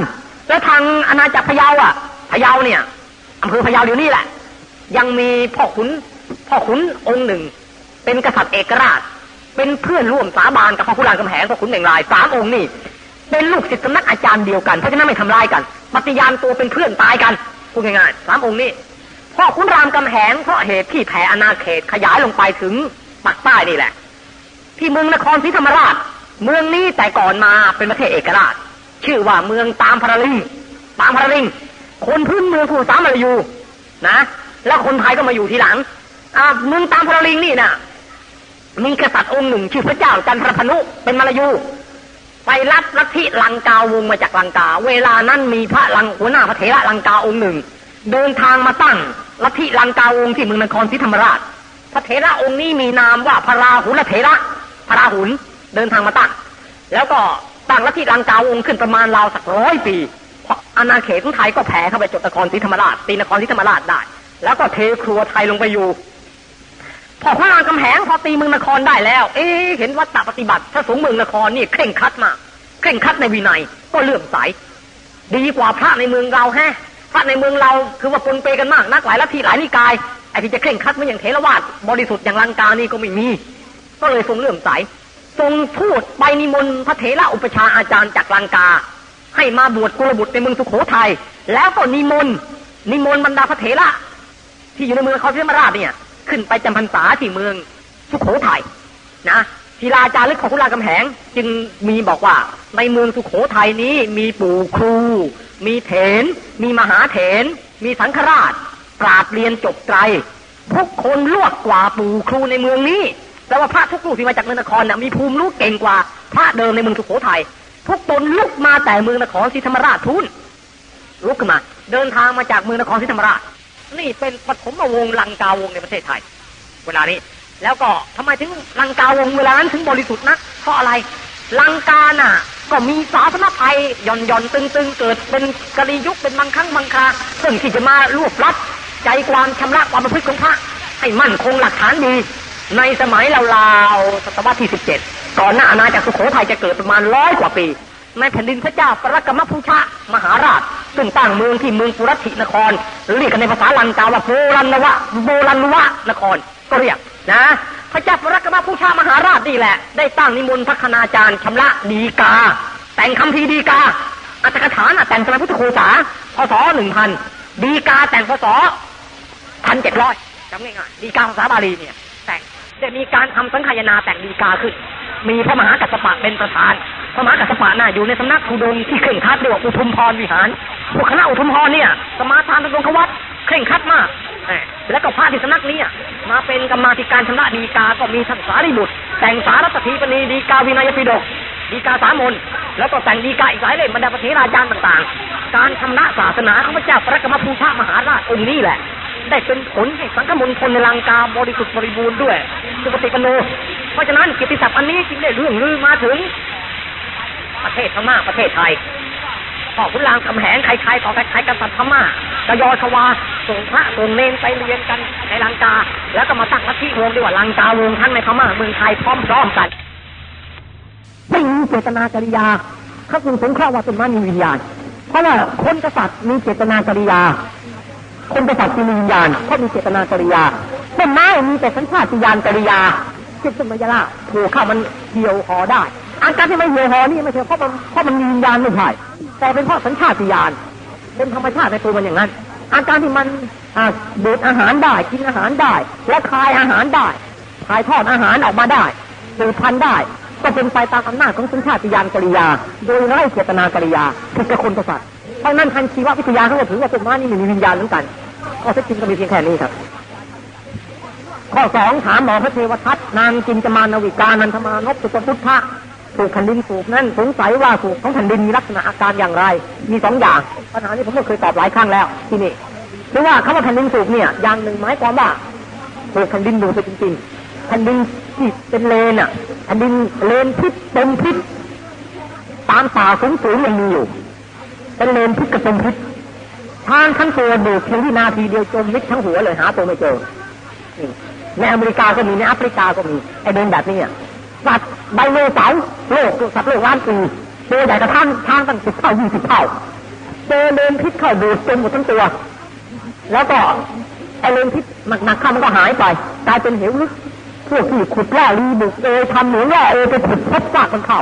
แล้วทางอาณาจักรพะเยาอะพะเยาเนี่ยอำเภอพะเยาเดี๋ยวนี้แหละ ยังมีพ่อขุนพ่อขุนองค์หนึ่ง เป็นกษัตริย์เอกราช เป็นเพื่อนร่วมสาบานกับพระขุรามคำแหงพระขุนเบงรายสามองค์นี่เป็นลูกศิษย์สำนักอาจารย์เดียวกันเพราะฉะนั้นไม่ทำลายกันปฏิญาณตัวเป็นเพื่อนตายกันพูดง่ายๆสามองค์นี้พ่อขุนรามกำแหงเพราะเหตุที่แผ่อาณาเขตขยายลงไปถึงปากใต้นี่แหละ ที่เมืองนครศรีธรรมราช เมืองนี้แต่ก่อนมาเป็นประเทศเอกราช ชื่อว่าเมืองตามพระลิงตามพระลิงคนพื้นเมืองถูกสามมาลายูนะ แล้วคนไทยก็มาอยู่ทีหลังอ่าเมืองตามพระลิงนี่น่ะ มีกษัตริย์องค์หนึ่งชื่อพระเจ้าจันทรพนุเป็นมาลายู ไปรับลัทธิลังกาวงมาจากลังกา เวลานั้นมีพระลังหัวหน้าพระเถระลังกาองค์หนึ่ง เดินทางมาตั้งลัทธิลังกาวงที่เมืองนครศรีธรรมราช พระเถระองค์นี้มีนามว่าพระราหุลเถระพระราหุลเดินทางมาตั้ง แล้วก็ตั้งลัทธิลังกาวงขึ้นประมาณราวสักร้อยปีเพราะอาณาเขตของไทยก็แผ่เข้าไปจดนครศรีธรรมราชตีนครศรีธรรมราชได้ แล้วก็เทครัวไทยลงไปอยู่ พอพระรามคำแหงพอตีเมืองนครได้แล้ว เอ๊เห็นวัดตปฏิบัติถ้าสงฆ์เมืองนครนี่เคร่งคัดมากเคร่งคัดในวินัยก็เลื่อมใสดีกว่าพระในเมืองเราแฮะพระในเมืองเราคือว่าปนเปกันมากนักหลายลัทธิหลายนิกายไอ้ที่จะเคร่งคัดเหมือนอย่างเทรวาสบริสุทธิ์อย่างลังกานี่ก็ไม่มี ก็เลยทรงเลื่อมใสทรงพูดไปนิมนต์พระเถระอุปชาอาจารย์จากลังกา ให้มาบวชกุลบุตรในเมืองสุโขทัยแล้วก็นิมนต์นิมนต์บรรดาพระเถระที่อยู่ในเมืองเขาเทมราชเนี่ย ขึ้นไปจำพรรษาที่เมืองสุโขทัยนะศิลาจารึกของคุณรามคำแหง จึงมีบอกว่า ในเมืองสุโขทัยนี้มีปู่ครู มีเถน มีมหาเถน มีสังฆราช ปราดเรียนจบไตรทุกคนลวกกว่าปู่ครูในเมืองนี้แต่ว่าพระทุกรูปที่มาจากเมืองนครน่ะมีภูมิรู้เก่งกว่าพระเดิมในเมืองสุโขทัยทุกตนลุกมาแต่เมืองนครศรีธรรมราชทุนลุกขึ้นมา เดินทางมาจากเมืองนครศรีธรรมราช นี่เป็นปฐมวงลังกาวงในประเทศไทย เวลานี้ แล้วก็ทำไมถึงลังกาวงเวลานั้นถึงบริสุทธิ์นะเพราะอะไรลังกาน่ะ ก็มีศาสนภัยหย่อนหย่อนตึงตึงเกิดเป็นกะลียุคเป็นบางครั้งบางคราซึ่งที่จะมารวบรัดใจความชำระความประพฤติของพระให้มั่นคงหลักฐานดี ในสมัยราวๆศตวรรษที่สิบเจ็ดก่อนหน้าอาณาจักรสุโขทัยจะเกิดประมาณร้อยกว่าปี ในแผ่นดินพระเจ้าปรกรมพุชะมหาราช ซึ่งตั้งเมืองที่เมืองปุรถินคร หรือเรียกกันในภาษาลังกาว่าโบรันวะโบรันวะนคร ก็เรียกนะ พระเจ้าปรกรมพุชามหาราชนี่แหละ ได้ตั้งนิมนต์พระคณาจารย์ชำระดีกา แต่งคำพีดีกา อัตถกถานแต่งสมัยพุทธโคสาพศหนึ่งพันดีกาแต่งพศพันเจ็ดร้อยจำง่ายๆดีกาภาษาบาลีเนี่ย แต่งได้มีการทำสังขยานาแต่งดีกาขึ้น มีพระมหากัสสปะเป็นประธาน พระมหากัสปะน่ะอยู่ในสำนักทุดงที่เคร่งครัดเรียกว่าอุทุมพรวิหาร พวกคณะอุทุมพรเนี่ย สมาทานตรงขวัดเคร่งครัดมากแล้วก็พระที่สำนักนี้มาเป็นกรรมาธิการชำระดีกา ก็มีท่านสารีบุตร แต่งสารัตถีปณีดีกาวินัยปิฎกดีกาสามนแล้วก็แต่งดีกาอีกหลายเล่มบรรดาปฏิราจารย์ต่างๆ การชำระศาสนาของพระเจ้าพระกรรมภูชามหาราชองค์นี้แหละ ได้เป็นผลให้สังฆมณฑลในลังกาบริสุทธิ์บริบูรณ์ด้วยสุปฏิปโน เพราะฉะนั้นกิตติศัพท์อันนี้จึงได้เรื่องลือมาถึง ประเทศพม่าประเทศไทยพ่อขุนรามคำแหงใครๆต่อใครๆกันสัตว์พม่ากยอชวาส่งพระส่งเนนไปเรียนกันในลังกา แล้วก็มาตั้งลัทธิวงดีกว่าลังกาวงทั้งในพม่าเมืองไทยพร้อมๆกันไม่มีเจตนากริยาข้าคุณสงเคราะห์ว่าต้นไม้มีวิญญาณ เพราะว่าคนกษัตริย์มีเจตนากริยา คนกษัตริย์มีวิญญาณเพราะมีเจตนากริยาต้นไม้มีแต่สัญชาติญาณกริยา เช่นต้นมะยาลาถูกเข้ามันเหี่ยวหอได้อาการที่ไม่เหี่ยวหอนี่ไม่ใช่เพราะมันเพราะมันมีวิญญาณไม่ใช่แต่เป็นเพราะสัญชาติญาณเป็นธรรมชาติในตัวมันอย่างนั้น อาการที่มันดูดอาหารได้กินอาหารได้ และคายอาหารได้ถ่ายทอดอาหารออกมาได้สืบพันธุ์ได้ ก็เป็นไปตามอำนาจของสัญชาติญาณกริยา โดยไร้เจตนากริยาผิดกับคนประสาทเพราะนั้นทันชีววิทยาเขาถือว่าต้นไม้นี่มีวิญญาณเหมือนกันก็เท็จจริงก็มีเพียงแค่นี้ครับ ข้อสองถามหมอพระเทวทัตนางจินจมานวิกานันทมานพสุตพุทธะถูกแผ่นดินสูบนั้นสงสัยว่าสูบของแผ่นดินมีลักษณะอาการอย่างไร มีสองอย่างปัญหานี้ผมก็เคยตอบหลายครั้งแล้วที่นี่หรือว่าคำว่าแผ่นดินสูบเนี่ยอย่างหนึ่งหมายความว่าถูกแผ่นดินดูดไปจริงๆแผ่นดินที่เป็นเลนอะแผ่นดินเลนพิษเป็นพิษตามป่าสูงสูงยังมีอยู่เป็นเลนพิษกับเป็นพิษทางทั้งตัวดูดเพียงที่นาทีเดียวจมมิดทั้งหัวเลยหาตัวไม่เจอ ในอเมริกาก็มีในแอฟริกาก็มีไอเดินแบบนี้สัตว์ไดโนเสาร์โลกสัตว์โลกล้านปีตัวใหญ่กระทั่งทางตั้งสิบเท่ายี่สิบเท่าเจอเลนพิษเข้าดูดจมหมดทั้งตัว แล้วก็ไอเลนพิษหนักๆเข้ามันก็หายไปกลายเป็นเหวลึกพวกที่ขุดแร่รีบุกเอทำเหมืองแร่เอไปขุดพบซากมันเข้า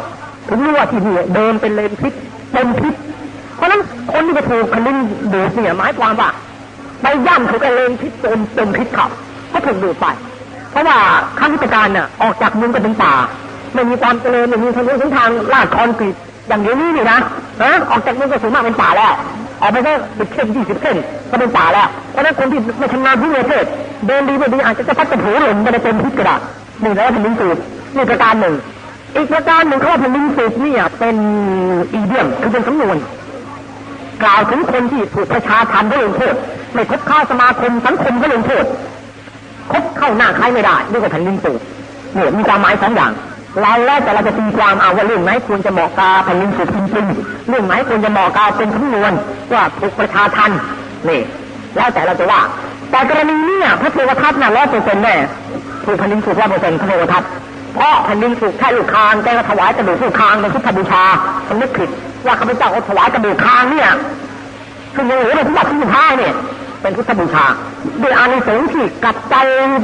ถึงรู้ว่าที่นี่เดินเป็นเลนพิษเป็นพิษ เพราะนั้นคนที่ไปถูกคันดินดูดเนี่ยหมายความว่าไปย่ำถูกไอเลนพิษจนจมพิษเข้า ก็ถูกดูดไป เพราะว่าข้าราชการน่ะออกจากเมืองก็เป็นป่าไม่มีความเจริญไม่มีทางเดินทางลาดคอนกรีตอย่างเดียวนี้นี่นะนะออกจากเมืองก็สูงมากเป็นป่าแล้วออกไปแค่สิบเส้นยี่สิบเส้นก็เป็นป่าแล้วเพราะนั้นคนที่ไม่ทำงานที่ประเทศเดินดีไม่ดีอาจจะจะพัดจะถูหล่นไปในเป็นพิษกระดาษนี่แล้วเป็นลิงสูบนี่ประการหนึ่ง อีกประการหนึ่งเขาว่าเป็นลิงสูบนี่เป็นอีเดียมคือเป็นสำนวนกล่าวถึงคนที่ถูกประชาทันก็ลงโทษไม่คบค้าสมาคมสังคมก็ลงโทษ คบเข้าหน้าใครไม่ได้ด้วยกับแผ่นดินสูบเนี่ยมีความหมายสองอย่างเราแล้วแต่เราจะตีความเอาว่าเรื่องไหนควรจะเหมาะกาแผ่นดินสุดจริงๆเรื่องไหนควรจะเหมาะกาเป็นคำนวนว่าถูกประชาทันนี่ แล้วแต่เราจะว่า แต่กรณีนี้พระเทวทัตน่ะร้อยเปอร์เซ็นต์แน่ถูกแผ่นดินสุดร้อยเปอร์เซ็นต์พระเทวทัตเพราะแผ่นดินสุดแค่ลูกคางแกก็ถวายกระดูกลูกคางเป็นพุทธบูชาคนนึกผิดว่าข้าพเจ้าเอาถวายกระดูกคางเนี่ยคือยังเหลือในพุทธที่ท้ายเนี่ย เป็นพุทธบูชาด้วยอานิสงส์ที่กัดใจ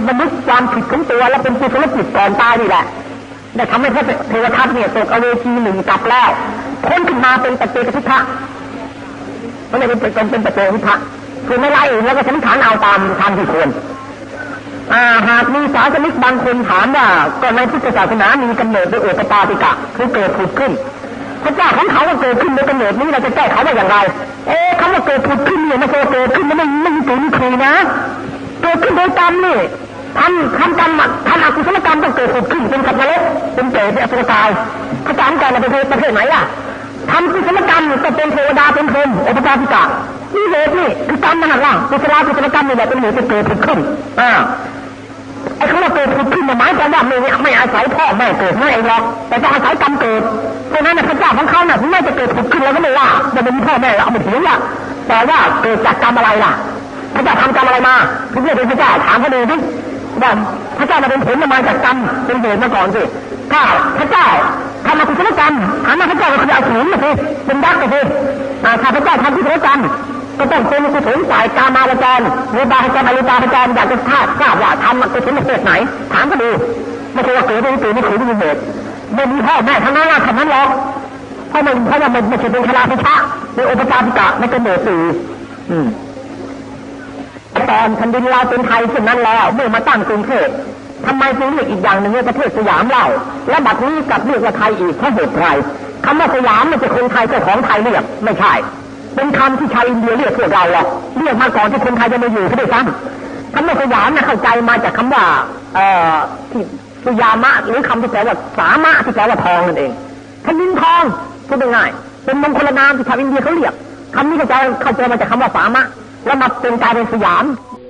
มนุษย์ความผิดของตัวและเป็นกุศลจิตก่อนตายนี่แหละได้ทำให้พระเทวทัตเนี่ยตกอเวจีหนึ่งกลับแล้วพ้นขึ้นมาเป็นปเจกพุทธะไม่ได้เป็นเป็นเป็นปเจกพุทธะคือไม่ไล่แล้วก็สันฐานเอาตามทางที่ควรหากมีสาสนิกบางคนถามว่าก็ในพุทธศาสนามีกำเนิดโดยโอปปาติกะคือเกิดผุดขึ้น พระเจ้าของเขาก็เกิดขึ้นโดยกำเนิดนี้เราจะแก้เขาได้อย่างไร เอ๊ะคำว่าเกิดผุดขึ้นเนี่ยไม่ใช่เกิดขึ้นมันไม่ไม่มีตัวมีครูนะเกิดขึ้นโดยกรรมนี่ทำทำกรรมทำอกุศลกรรมต้องเกิดผุดขึ้นเป็นขับนรกเป็นเปรตเป็นอสุรกายพระจารย์ก่อนเราเป็นประเทศไหนล่ะทำกุศลกรรมก็เป็นเทวดาเป็นพรหมอุปการิกะนี่เหตุนี่คือกรรมนะฮะว่ากุศลกุศลกรรมนี่แหละเป็นเหตุเป็นเกิดผุดขึ้นอ่า ไอ้คำว่าเกิดผุดขึ้นหมายความว่าไม่ไม่อาศัยพ่อแม่เกิดไม่เองหรอกแต่จะอาศัยกรรมเกิดเพราะนั้นพระเจ้าของเขาเนี่ยถึงแม้จะเกิดผุดขึ้นแล้วก็ไม่ว่าจะเป็นพ่อแม่เราเอาไปถือว่าแต่ว่าเกิดจากกรรมอะไรล่ะ พระเจ้าทำกรรมอะไรมาถึงจะเป็นพระเจ้าถามเขาดูทีว่าพระเจ้ามาเป็นผลมาจากกรรมเป็นเหตุมาก่อนสิถ้าพระเจ้าทำมากุศลกรรมถามาพระเจ้าเป็นคนเอาสูงนะสิเป็นยักษ์นะสิถ้าพระเจ้าทำกุศลกรรม ก็ต้องเป็นกุศลฝ่ายกามาวจรหรือบาหจรอริบาหจรอยากจะทราบทราบว่าทำกุศลประเภทไหน ถามก็ดูไม่ใช่ว่าเกิดเป็นตื่นไม่ถือเป็นเหตุไม่มีพ่อแม่ทั้งนั้นละทำนั้นหรอกเพราะมันเพราะว่ามันไม่ใช่เป็นคลาภิชะเป็นอุปจาริกะไม่เป็นเหตุสื่ออืมตอนแผ่นดินเราเป็นไทยเช่นนั้นแล้วเมื่อมาตั้งกรุงเทพทำไมจึงเรียกอีกอย่างหนึ่งว่าประเทศสยามเล่าและบัดนี้กลับเรียกว่าไทยอีกเพราะเหตุไรคำว่าสยามมันจะคนไทยเจ้าของไทยเรียกไม่ใช่ เป็นคำที่ชาวอินเดียเรียกพวกเราอกเรียกมาก่อนที่คนไทยจะมาอยู่เขาด้ซ้ำคำว่าสยามนะเข้าใจมาจากคำว่า เอ่อที่สยามะหรือคำที่แปลว่าสามะที่แปลว่าทองนั่นเองแผ่นดินทองพูดง่ายเป็นมงคลนามที่ชาวอินเดียเขาเรียกคำนี้เข้าใจเข้าใจมาจากคำว่าสามะแล้วมาเป็นกลายเป็นสยาม